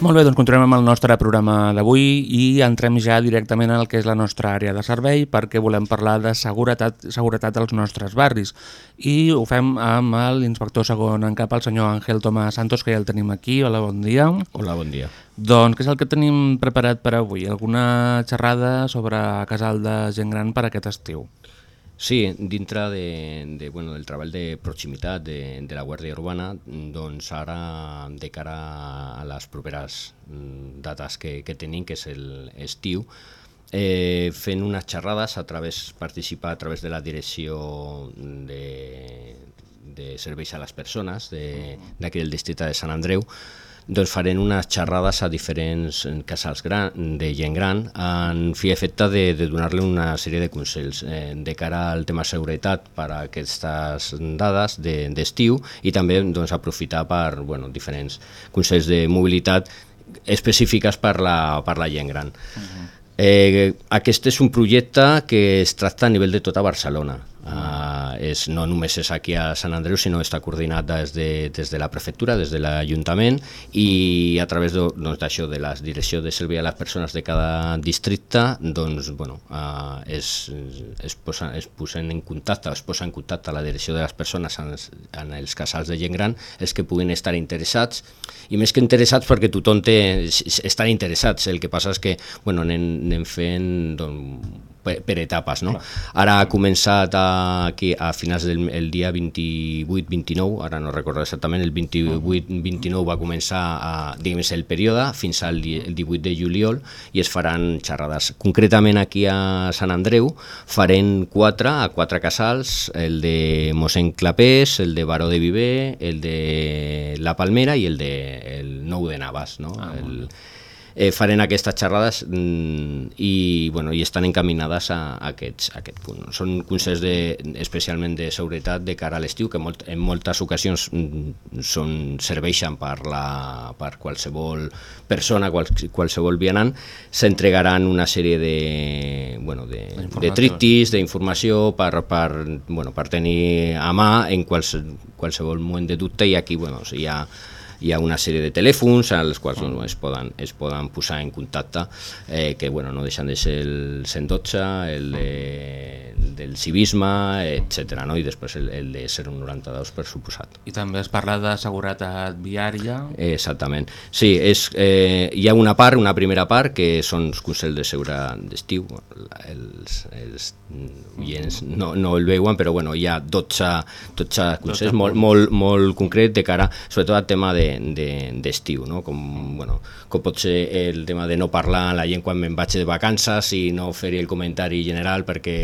Speaker 6: Molt bé, doncs continuem amb el nostre programa d'avui i entrem ja directament al que és la nostra àrea de servei perquè volem parlar de seguretat, seguretat als nostres barris i ho fem amb l'inspector segon en cap, el senyor Ángel Tomás Santos, que ja el tenim aquí. Hola, bon dia.
Speaker 13: Hola, bon dia.
Speaker 6: Doncs què és el que tenim preparat per avui? Alguna xerrada sobre casal de gent gran per aquest estiu?
Speaker 13: Sí, dintre de, de, bueno, del treball de proximitat de, de la Guàrdia Urbana, doncs ara, de cara a les properes mm, dates que, que tenim, que és l'estiu, eh, fent unes xerrades a través, participar a través de la direcció de, de serveis a les persones d'aquí del districte de Sant Andreu, doncs farem unes xerrades a diferents casals gran, de gent gran en fi efecte de, de donar-li una sèrie de consells eh, de cara al tema seguretat per a aquestes dades d'estiu de, i també doncs, aprofitar per bueno, diferents consells de mobilitat específiques per la, per la gent gran. Uh -huh. eh, aquest és un projecte que es tracta a nivell de tota Barcelona. Uh, és, no només és aquí a Sant Andreu, sinó està coordinat des de, des de la prefectura, des de l'Ajuntament i a través d'això, doncs, de la direcció de servei a les persones de cada districte, doncs, bueno, uh, es, es, posa, es posen en contacte, es posa en contacte la direcció de les persones en en els casals de gent gran, els que puguin estar interessats, i més que interessats perquè tothom té, estan interessats, el que passa és que bueno, anem, anem fent doncs, per, per etapes. No? Ara ha començat aquí a finals del el dia 28-29, ara no recordo exactament, el 28-29 va començar a, diguem el període fins al el 18 de juliol i es faran xerrades. Concretament aquí a Sant Andreu farem quatre, a quatre casals, el de mossèn Clapés, el de Baró de Viver, el de La Palmera i el de el Nou de Navas. No? Ah, el, eh, farem aquestes xerrades mm, i, bueno, i estan encaminades a, a, aquests, a aquest punt. Són consells de, especialment de seguretat de cara a l'estiu que molt, en moltes ocasions mm, són, serveixen per, la, per qualsevol persona, qual, qualsevol vianant, s'entregaran una sèrie de, bueno, de, de tritis, d'informació per, per, bueno, per tenir a mà en quals, qualsevol moment de dubte i aquí bueno, hi ha hi ha una sèrie de telèfons als quals bueno, es, poden, es poden posar en contacte eh, que bueno, no deixen de ser el 112, el, de, el del civisme, etc. No? i després el, el de 092 per suposat.
Speaker 6: I també es parla de seguretat viària.
Speaker 13: Exactament. Sí, és, eh, hi ha una part, una primera part, que són els consells de seguretat d'estiu. Els, els oients no, no el veuen, però bueno, hi ha 12, 12 consells molt, molt, molt concret de cara, sobretot al tema d'estiu, de, de, no? com, bueno, com pot ser el tema de no parlar la gent quan me'n vaig de vacances i no fer el comentari general perquè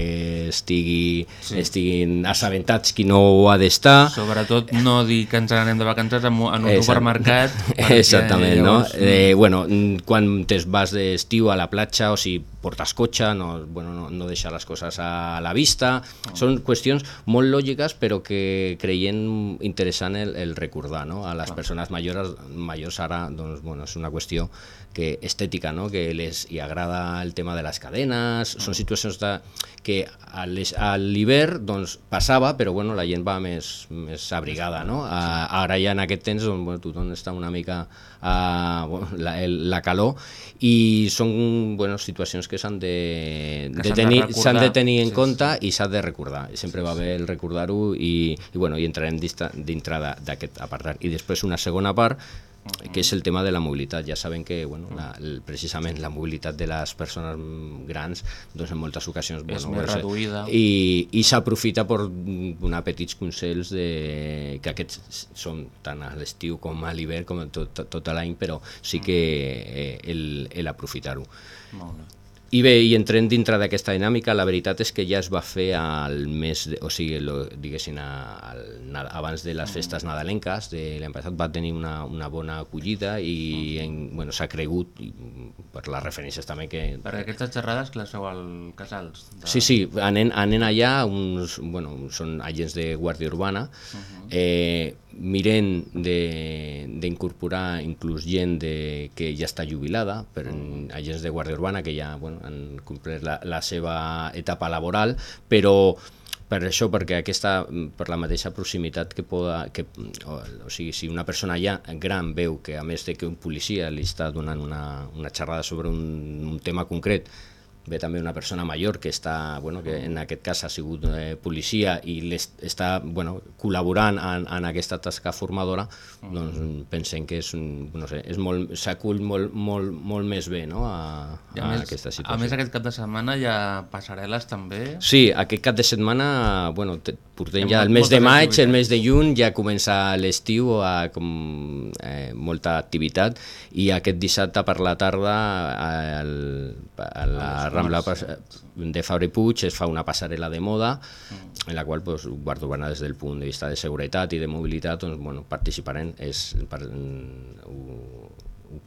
Speaker 13: estigui, sí. estiguin assabentats qui no ho ha d'estar.
Speaker 6: Sobretot no dir que ens anem de vacances en, un Exacte. supermercat.
Speaker 13: Exactament, llavors... no? Eh, bueno, quan te vas d'estiu a la platja o si portes cotxe, no, bueno, no, no deixar les coses a la vista. Oh. Són qüestions molt lògiques però que creiem interessant el, el recordar no? a les oh. persones majors, majors ara doncs, bueno, és una qüestió que estètica, no? que les hi agrada el tema de les cadenes, són situacions de, que a l'hivern doncs, passava, però bueno, la gent va més, més abrigada. No? A, ara ja en aquest temps doncs, bueno, tothom està una mica a bueno, la, el, la calor i són bueno, situacions que s'han de, de, tenir, s'han de tenir en sí, compte sí. i s'ha de recordar, sempre sí, va bé el recordar-ho i, i, bueno, i entrarem dintre d'aquest apartat. I després una segona part que és el tema de la mobilitat. Ja saben que bueno, la, el, precisament la mobilitat de les persones grans doncs en moltes ocasions
Speaker 6: és
Speaker 13: bueno,
Speaker 6: més reduïda
Speaker 13: i, i s'aprofita per donar petits consells de, que aquests són tant a l'estiu com a l'hivern com tot, tot, tot l'any però sí que eh, l'aprofitar-ho. Molt bé. I bé, i entrem dintre d'aquesta dinàmica, la veritat és que ja es va fer al mes, de, o sigui, lo, diguéssim, al, abans de les festes nadalenques de l'any passat va tenir una, una bona acollida i en, bueno, s'ha cregut i, per les referències també que...
Speaker 6: Per aquestes xerrades que les feu al Casals?
Speaker 13: De... Sí, sí, anem, anem allà, uns, bueno, són agents de Guàrdia Urbana, uh -huh. Eh, mirem d'incorporar inclús gent de, que ja està jubilada, per agents de Guàrdia Urbana que ja bueno, han complert la, la seva etapa laboral, però per això, perquè aquesta, per la mateixa proximitat que poda, que, o, o sigui, si una persona ja gran veu que a més de que un policia li està donant una, una xerrada sobre un, un tema concret, ve també una persona major que està, bueno, que en aquest cas ha sigut eh, policia i està bueno, col·laborant en, en aquesta tasca formadora, doncs pensem que és, no sé, és molt, s'acull molt, molt, molt més bé no, a, a, a més, aquesta situació.
Speaker 6: A més aquest cap de setmana hi ha passarel·les també?
Speaker 13: Sí, aquest cap de setmana, bueno, portem ja el mes de maig, el mes de juny, ja comença l'estiu com eh, molta activitat i aquest dissabte per la tarda el, a la Rambla pas- de Fabri Puig es fa una passarel·la de moda en la qual pues, Guàrdia Urbana des del punt de vista de seguretat i de mobilitat doncs, bueno, participarem, és, per, ho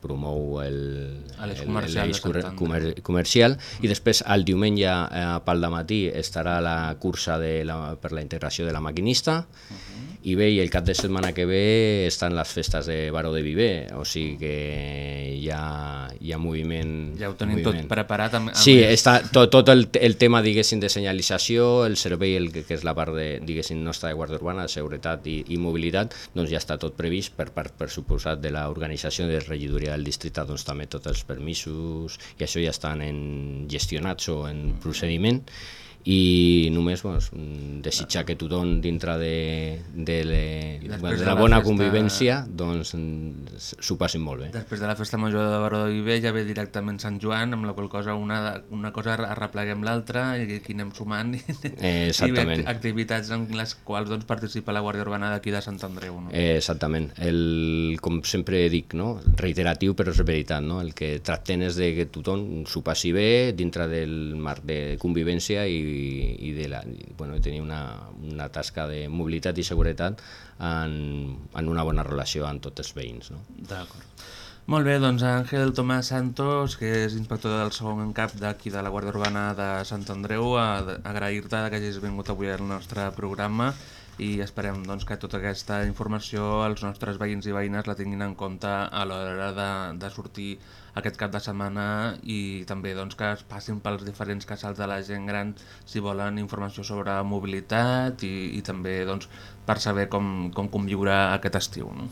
Speaker 13: promou el,
Speaker 6: l'eix
Speaker 13: el-
Speaker 6: comercial Sant
Speaker 13: comer- comer- comercial i després el diumenge eh, pel matí estarà la cursa de la, per la integració de la maquinista i bé, i el cap de setmana que ve estan les festes de Baró de Viver, o sigui que hi ha, hi ha moviment.
Speaker 6: Ja ho tenim tot
Speaker 13: moviment.
Speaker 6: preparat amb- amb
Speaker 13: sí,
Speaker 6: més.
Speaker 13: està tot, tot el, el tema, diguéssim, de senyalització, el servei, el, que és la part de, diguéssim, nostra de Guàrdia Urbana, de seguretat i, i mobilitat, doncs ja està tot previst per part, per suposat, de l'organització de regidoria del districte, doncs també tots els permisos i això ja estan en, gestionats o en procediment i només doncs, mm, desitjar que tothom dintre de, de, le, bueno, de
Speaker 6: de
Speaker 13: la bona
Speaker 6: festa-
Speaker 13: convivència doncs s'ho passin molt bé.
Speaker 6: Després de la festa major de Baró de Viver ja ve directament Sant Joan, amb la qual cosa una, una cosa arrepleguem l'altra i aquí anem sumant i,
Speaker 13: Eh, exactament.
Speaker 6: i ve activitats en les quals doncs, participa la Guàrdia Urbana d'aquí de Sant Andreu. No?
Speaker 13: Eh, exactament. El, com sempre dic, no? reiteratiu però és veritat, no? el que tractem és de que tothom s'ho passi bé dintre del marc de convivència i, i de, la, bueno, tenir una, una tasca de mobilitat i seguretat en, en una bona relació amb tots els veïns. No?
Speaker 6: D'acord. Molt bé, doncs Àngel Tomàs Santos, que és inspector del segon cap d'aquí de la Guàrdia Urbana de Sant Andreu, agrair-te que hagis vingut avui al nostre programa i esperem doncs, que tota aquesta informació els nostres veïns i veïnes la tinguin en compte a l'hora de, de sortir aquest cap de setmana i també doncs, que es passin pels diferents casals de la gent gran si volen informació sobre mobilitat i, i també doncs, per saber com, com conviure aquest estiu. No?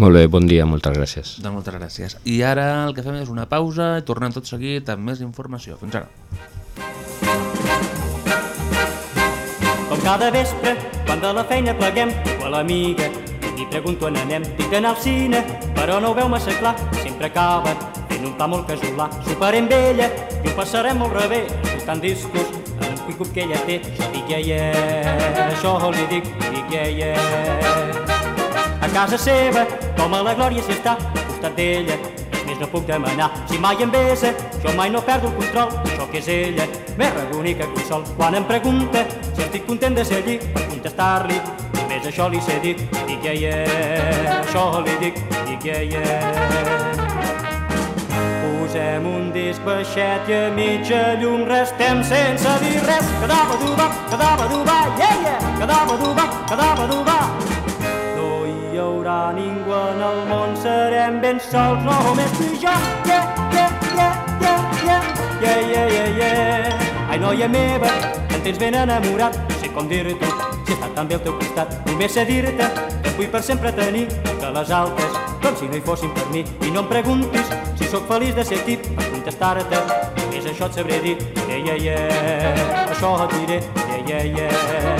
Speaker 13: Molt bé, bon dia, moltes gràcies.
Speaker 6: Doncs moltes gràcies. I ara el que fem és una pausa i tornem tot seguit amb més informació. Fins ara.
Speaker 14: Com cada vespre, quan de la feina pleguem, o a l'amiga, i pregunto on anem, dic d'anar al cine, però no ho veu massa clar, sempre acaba fent un pla molt casolà. Soparem amb ella i ho passarem molt rebé, escoltant discos, amb un cuicup que ella té, jo dic yeah, yeah, això li dic, dic yeah, yeah. A casa seva, com a la glòria si està, al costat d'ella, més no puc demanar. Si mai em besa, jo mai no perdo el control, això que és ella, més rebonica que un sol. Quan em pregunta si estic content de ser allí, per contestar-li, Només això li sé dir, i que hi yeah. Això li dic, i que hi yeah. Posem un disc baixet i a mitja llum restem sense dir res. Quedava d'uva, quedava d'uva, yeah, yeah. Quedava d'uva, quedava d'uva. No hi haurà ningú en el món, serem ben sols, no només tu i jo. Yeah, yeah, yeah, yeah. Yeah, yeah, yeah, yeah. Ai, noia meva, em tens ben enamorat, no sé com dir-t'ho si he estat tan bé al teu costat. Només sé dir-te que vull per sempre tenir, que les altres, com si no hi fossin per mi. I no em preguntis si sóc feliç de ser aquí, per contestar-te, només això et sabré dir. Yeah, yeah, yeah, això et diré. Yeah, yeah, yeah,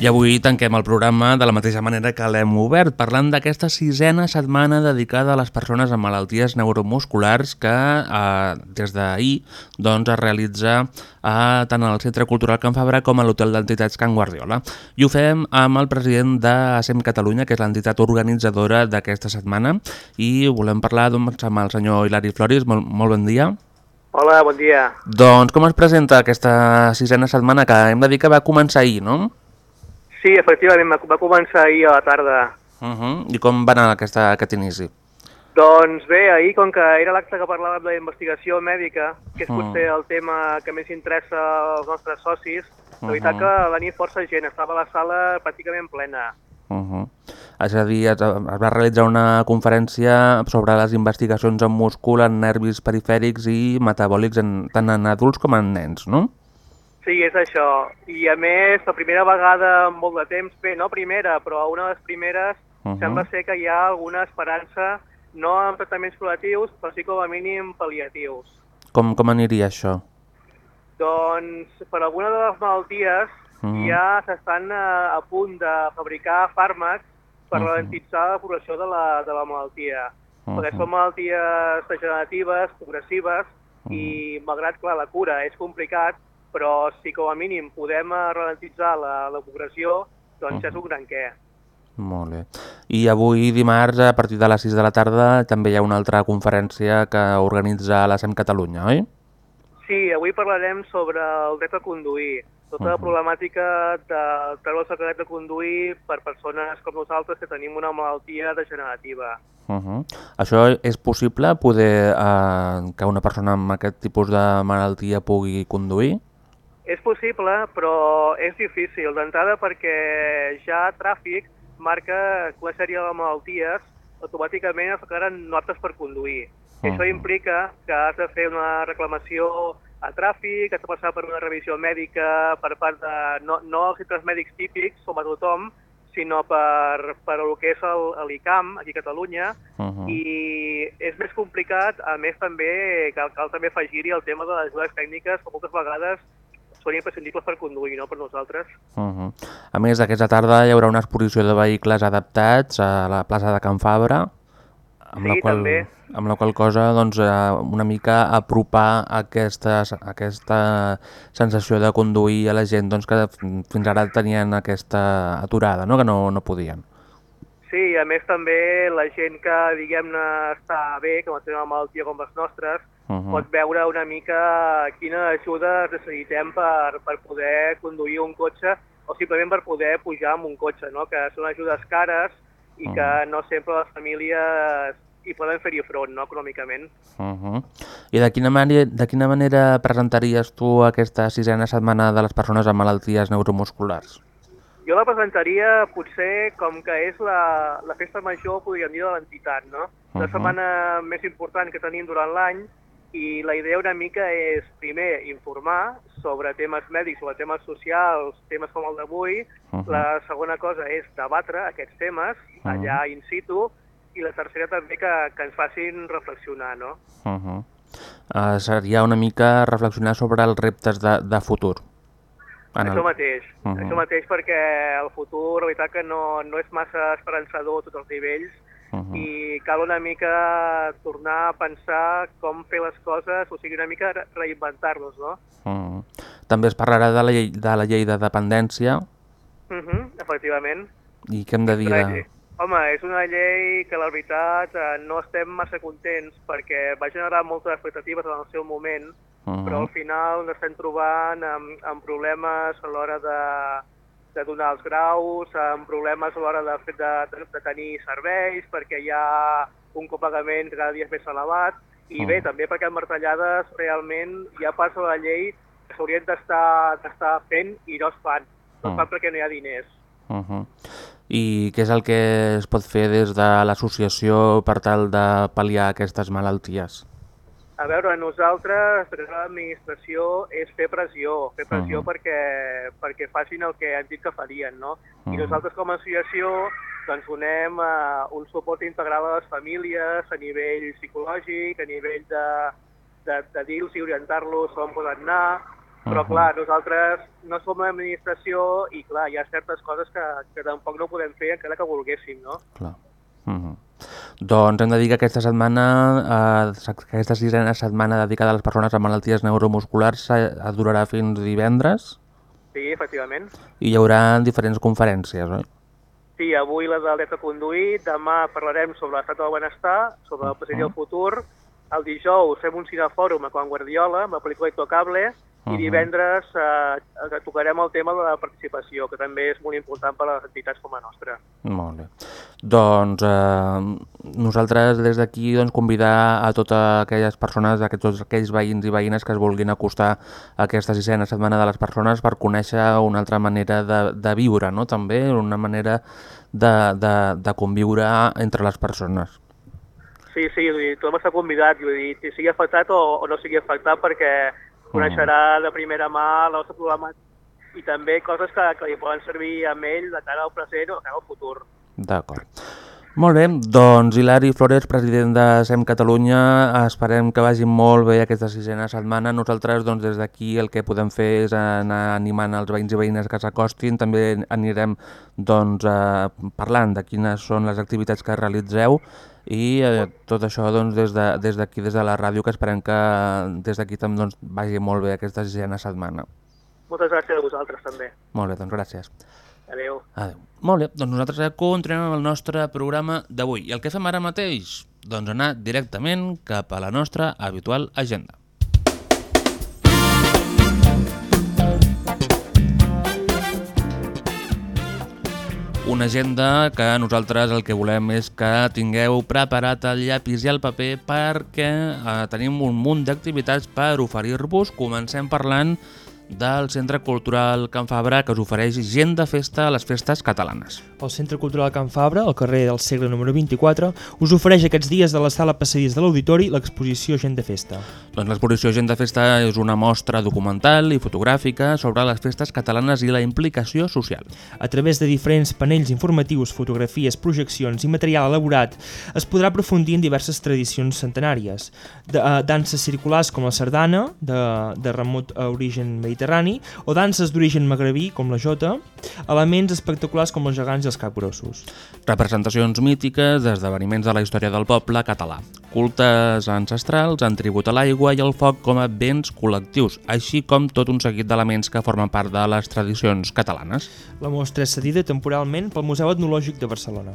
Speaker 6: I avui tanquem el programa de la mateixa manera que l'hem obert, parlant d'aquesta sisena setmana dedicada a les persones amb malalties neuromusculars que eh, des d'ahir doncs, es realitza eh, tant al Centre Cultural Can Fabra com a l'Hotel d'Entitats Can Guardiola. I ho fem amb el president d'ASEM Catalunya, que és l'entitat organitzadora d'aquesta setmana, i volem parlar doncs, amb el senyor Hilari Floris. Molt, molt bon dia.
Speaker 15: Hola, bon dia.
Speaker 6: Doncs com es presenta aquesta sisena setmana que hem de dir que va començar ahir, no?
Speaker 15: Sí, efectivament, va, començar ahir a la tarda.
Speaker 6: Uh -huh. I com va anar aquesta, aquest inici?
Speaker 15: Doncs bé, ahir, com que era l'acte que parlàvem de la investigació mèdica, que és
Speaker 6: Mm.
Speaker 15: potser el tema que més interessa als nostres socis, la veritat
Speaker 6: Mhm.
Speaker 15: que venia força gent, estava la sala pràcticament plena.
Speaker 6: Uh -huh. És a dir, es, es va realitzar una conferència sobre les investigacions en múscul, en nervis perifèrics i metabòlics en, tant en adults com en nens, no?
Speaker 15: Sí, és això. I a més, la primera vegada en molt de temps, bé, no primera, però una de les primeres,
Speaker 6: Uh -huh.
Speaker 15: sembla ser que hi ha alguna esperança, no amb tractaments curatius, però sí com a mínim pal·liatius.
Speaker 6: Com, com aniria això?
Speaker 15: Doncs per alguna de les malalties i ja s'estan eh, a punt de fabricar fàrmacs per
Speaker 6: Mhm.
Speaker 15: ralentitzar la progressió de la, de la malaltia. Perquè
Speaker 6: Mhm.
Speaker 15: són malalties degeneratives, progressives, i malgrat, clar, la cura és complicat, però si com a mínim podem eh, ralentitzar la, la progressió, doncs ja és un gran què.
Speaker 6: Molt bé. I avui dimarts, a partir de les 6 de la tarda, també hi ha una altra conferència que organitza la SEM Catalunya, oi?
Speaker 15: Sí, avui parlarem sobre el dret a conduir, tota la
Speaker 6: Mhm.
Speaker 15: problemàtica de treure el carnet de conduir per persones com nosaltres que tenim una malaltia degenerativa.
Speaker 6: Uh -huh. Això és possible, poder eh, que una persona amb aquest tipus de malaltia pugui conduir?
Speaker 15: És possible, però és difícil. D'entrada perquè ja tràfic marca que una sèrie de malalties automàticament es declaren no aptes per conduir. I això
Speaker 6: Mhm.
Speaker 15: implica que has de fer una reclamació a tràfic, has de passar per una revisió mèdica per part de, no, no els centres mèdics típics, com a tothom, sinó per, per el que és el- l'ICAM, aquí a Catalunya,
Speaker 6: Uh
Speaker 15: i és més complicat, a més també cal, cal també afegir-hi el tema de les ajudes tècniques que moltes vegades són imprescindibles per conduir, no per nosaltres.
Speaker 6: Uh -huh. A més, aquesta tarda hi haurà una exposició de vehicles adaptats a la plaça de Can Fabra, amb, la,
Speaker 15: Sí,
Speaker 6: qual,
Speaker 15: també.
Speaker 6: amb la qual cosa doncs, eh, una mica apropar aquestes, aquesta sensació de conduir a la gent doncs, que fins ara tenien aquesta aturada, no? que no, no podien.
Speaker 15: Sí, a més també la gent que, diguem-ne, està bé, que no té una malaltia com les nostres,
Speaker 6: Uh -huh.
Speaker 15: pot veure una mica quina ajuda necessitem per, per poder conduir un cotxe o simplement per poder pujar amb un cotxe, no? que són ajudes cares i que no sempre les famílies hi poden fer-hi front, no?, econòmicament.
Speaker 6: Uh -huh. I de quina, manera, de quina manera presentaries tu aquesta sisena setmana de les persones amb malalties neuromusculars?
Speaker 15: Jo la presentaria potser com que és la, la festa major, podríem dir, de l'entitat, no? La
Speaker 6: Mhm.
Speaker 15: setmana més important que tenim durant l'any i la idea una mica és, primer, informar sobre temes mèdics, sobre temes socials, temes com el d'avui.
Speaker 6: Mhm.
Speaker 15: La segona cosa és debatre aquests temes allà in situ i la tercera també que, que ens facin reflexionar, no?
Speaker 6: Uh -huh. uh, seria una mica reflexionar sobre els reptes de, de futur. En
Speaker 15: Això mateix,
Speaker 6: Mhm.
Speaker 15: això mateix perquè el futur, la veritat que no, no és massa esperançador a tots els nivells
Speaker 6: Mhm.
Speaker 15: i cal una mica tornar a pensar com fer les coses, o sigui, una mica re- reinventar-nos, no?
Speaker 6: Uh -huh. També es parlarà de la, llei, de la llei de dependència
Speaker 15: Uh -huh, efectivament.
Speaker 6: i què hem de dir de...
Speaker 15: llei- Home, és una llei que la veritat eh, no estem massa contents perquè va generar moltes expectatives en el seu moment,
Speaker 6: Mhm.
Speaker 15: però al final ens estem trobant amb, amb problemes a l'hora de, de donar els graus, amb problemes a l'hora de, fer- de, de, de tenir serveis, perquè hi ha un copagament cada dia és més elevat, i bé, també perquè amb martellades realment hi ha parts de la llei que s'haurien d'estar fent i no es fan. No es
Speaker 6: Mm.
Speaker 15: fan perquè no hi ha diners.
Speaker 6: Uh -huh. I què és el que es pot fer des de l'associació per tal de pal·liar aquestes malalties?
Speaker 15: A veure, nosaltres, des de l'administració, és fer pressió, fer pressió
Speaker 6: Mhm.
Speaker 15: perquè, perquè facin el que han dit que farien, no? I
Speaker 6: Mhm.
Speaker 15: nosaltres com a associació doncs donem uh, un suport integral a les famílies a nivell psicològic, a nivell de, de, de dir-los i orientar-los on poden anar, però
Speaker 6: Mhm.
Speaker 15: clar, nosaltres no som l'administració i clar, hi ha certes coses que, que tampoc no podem fer encara que volguéssim, no?
Speaker 6: Clar. Uh -huh. Doncs hem de dir que aquesta setmana, eh, aquesta sisena setmana dedicada a les persones amb malalties neuromusculars eh, durarà fins divendres
Speaker 15: Sí, efectivament.
Speaker 6: i hi haurà diferents conferències, oi?
Speaker 15: Sí, avui la del dret a conduir, demà parlarem sobre l'estat del benestar, sobre el present i el futur, el dijous fem un cinefòrum a Quan Guardiola, amb la pel·lícula Intocable, i divendres eh, eh, tocarem el tema de la participació, que també és molt important per a les entitats com la nostra.
Speaker 6: Molt bé. Doncs eh, nosaltres des d'aquí doncs, convidar a totes aquelles persones, a tots aquells veïns i veïnes que es vulguin acostar a aquesta sisena setmana de les persones per conèixer una altra manera de, de viure, no? també una manera de, de, de conviure entre les persones.
Speaker 15: Sí, sí, vull dir, tothom està convidat, vull dir, si sigui afectat o, o no sigui afectat, perquè coneixerà de primera mà la nostra problemàtica i també coses que, que li poden servir a ell de cara al present o de cara al futur.
Speaker 6: D'acord. Molt bé, doncs Hilari Flores, president de SEM Catalunya, esperem que vagi molt bé aquesta sisena setmana. Nosaltres doncs, des d'aquí el que podem fer és anar animant els veïns i veïnes que s'acostin. També anirem doncs, eh, parlant de quines són les activitats que realitzeu i eh, tot això doncs, des d'aquí, de, des, des de la ràdio, que esperem que des d'aquí doncs, vagi molt bé aquesta sisena setmana.
Speaker 15: Moltes gràcies a vosaltres també.
Speaker 6: Molt bé, doncs gràcies.
Speaker 15: Adéu.
Speaker 6: Adéu. Molt bé, doncs nosaltres continuem amb el nostre programa d'avui. I el que fem ara mateix? Doncs anar directament cap a la nostra habitual agenda. Una agenda que nosaltres el que volem és que tingueu preparat el llapis i el paper perquè eh, tenim un munt d'activitats per oferir-vos. Comencem parlant del Centre Cultural Can Fabra que us ofereix gent de festa a les festes catalanes.
Speaker 5: El Centre Cultural Can Fabra, al carrer del segle número 24, us ofereix aquests dies de la sala Passadís de l'Auditori l'exposició Gent de Festa.
Speaker 6: Doncs l'exposició Gent de Festa és una mostra documental i fotogràfica sobre les festes catalanes i la implicació social.
Speaker 5: A través de diferents panells informatius, fotografies, projeccions i material elaborat, es podrà aprofundir en diverses tradicions centenàries. De, uh, danses circulars com la sardana, de, de remot origen mediterrani, mediterrani, o danses d'origen magrebí, com la jota, elements espectaculars com els gegants i els capgrossos.
Speaker 6: Representacions mítiques d'esdeveniments de la història del poble català. Cultes ancestrals en tribut a l'aigua i al foc com a béns col·lectius, així com tot un seguit d'elements que formen part de les tradicions catalanes.
Speaker 5: La mostra és cedida temporalment pel Museu Etnològic de Barcelona.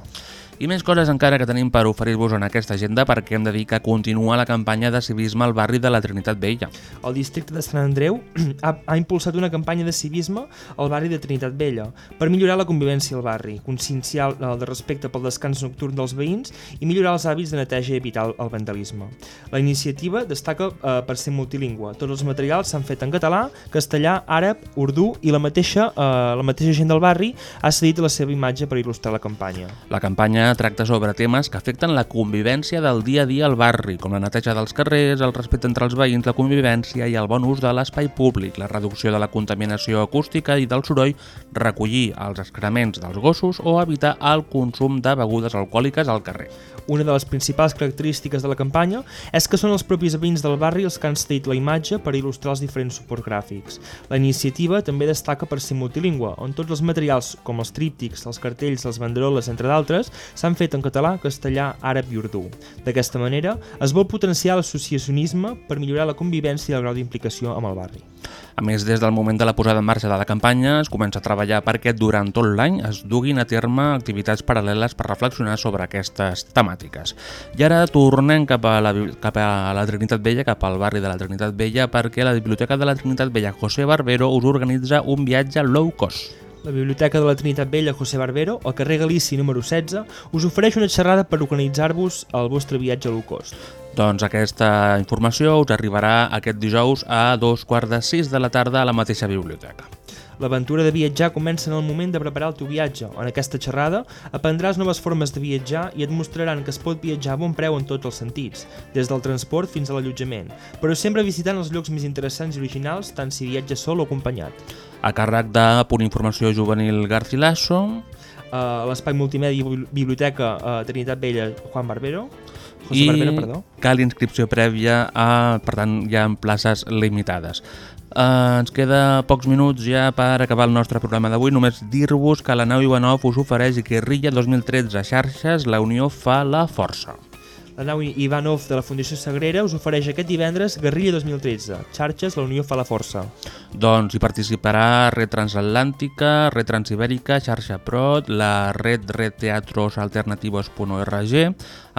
Speaker 6: I més coses encara que tenim per oferir-vos en aquesta agenda perquè hem de dir que continua la campanya de civisme al barri de la Trinitat Vella.
Speaker 5: El districte de Sant Andreu ha, ha impulsat una campanya de civisme al barri de Trinitat Vella per millorar la convivència al barri, conscienciar el de respecte pel descans nocturn dels veïns i millorar els hàbits de neteja i evitar el vandalisme. La iniciativa destaca eh, per ser multilingüe. Tots els materials s'han fet en català, castellà, àrab, urdú i la mateixa, eh, la mateixa gent del barri ha cedit la seva imatge per il·lustrar la campanya.
Speaker 6: La campanya tracta sobre temes que afecten la convivència del dia a dia al barri, com la neteja dels carrers, el respecte entre els veïns, la convivència i el bon ús de l'espai públic, la reducció de la contaminació acústica i del soroll, recollir els excrements dels gossos o evitar el consum de begudes alcohòliques al carrer.
Speaker 5: Una de les principals característiques de la campanya és que són els propis veïns del barri els que han cedit la imatge per il·lustrar els diferents suports gràfics. La iniciativa també destaca per ser multilingüe, on tots els materials, com els tríptics, els cartells, les banderoles, entre d'altres, s'han fet en català, castellà, àrab i urdú. D'aquesta manera, es vol potenciar l'associacionisme per millorar la convivència i el grau d'implicació amb el barri.
Speaker 6: A més, des del moment de la posada en marxa de la campanya es comença a treballar perquè durant tot l'any es duguin a terme activitats paral·leles per reflexionar sobre aquestes temàtiques. I ara tornem cap a la, cap a la Trinitat Vella, cap al barri de la Trinitat Vella, perquè la Biblioteca de la Trinitat Vella José Barbero us organitza un viatge low cost.
Speaker 5: La Biblioteca de la Trinitat Vella José Barbero, al carrer Galícia número 16, us ofereix una xerrada per organitzar-vos el vostre viatge low cost.
Speaker 6: Doncs aquesta informació us arribarà aquest dijous a dos quarts de sis de la tarda a la mateixa biblioteca.
Speaker 5: L'aventura de viatjar comença en el moment de preparar el teu viatge. En aquesta xerrada aprendràs noves formes de viatjar i et mostraran que es pot viatjar a bon preu en tots els sentits, des del transport fins a l'allotjament, però sempre visitant els llocs més interessants i originals, tant si viatges sol o acompanyat.
Speaker 6: A càrrec de Punt Informació Juvenil Garcilaso,
Speaker 5: a l'espai multimèdia i biblioteca a Trinitat Vella Juan Barbero, José
Speaker 6: i
Speaker 5: Barbero, perdó.
Speaker 6: cal inscripció prèvia, a, per tant hi ha places limitades. Uh, ens queda pocs minuts ja per acabar el nostre programa d'avui. Només dir-vos que la nau Ivanov us ofereix Guerrilla 2013 xarxes, la Unió fa la força.
Speaker 5: La nau Ivanov de la Fundació Sagrera us ofereix aquest divendres Guerrilla 2013, xarxes, la Unió fa la força.
Speaker 6: Doncs hi participarà Red Transatlàntica, Red Transibèrica, Xarxa Prot, la Red Red Teatros Alternativos.org.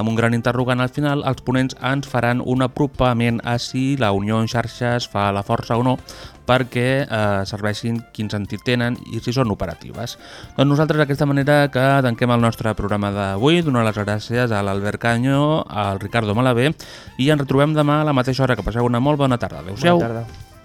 Speaker 6: Amb un gran interrogant al final, els ponents ens faran un apropament a si la Unió en xarxes fa la força o no perquè eh, serveixin quin sentit tenen i si són operatives. Doncs nosaltres d'aquesta manera que tanquem el nostre programa d'avui, donar les gràcies a l'Albert Canyo, al Ricardo Malavé i ens retrobem demà a la mateixa hora. Que passeu una molt bona tarda. Adéu-siau.
Speaker 5: Bona tarda.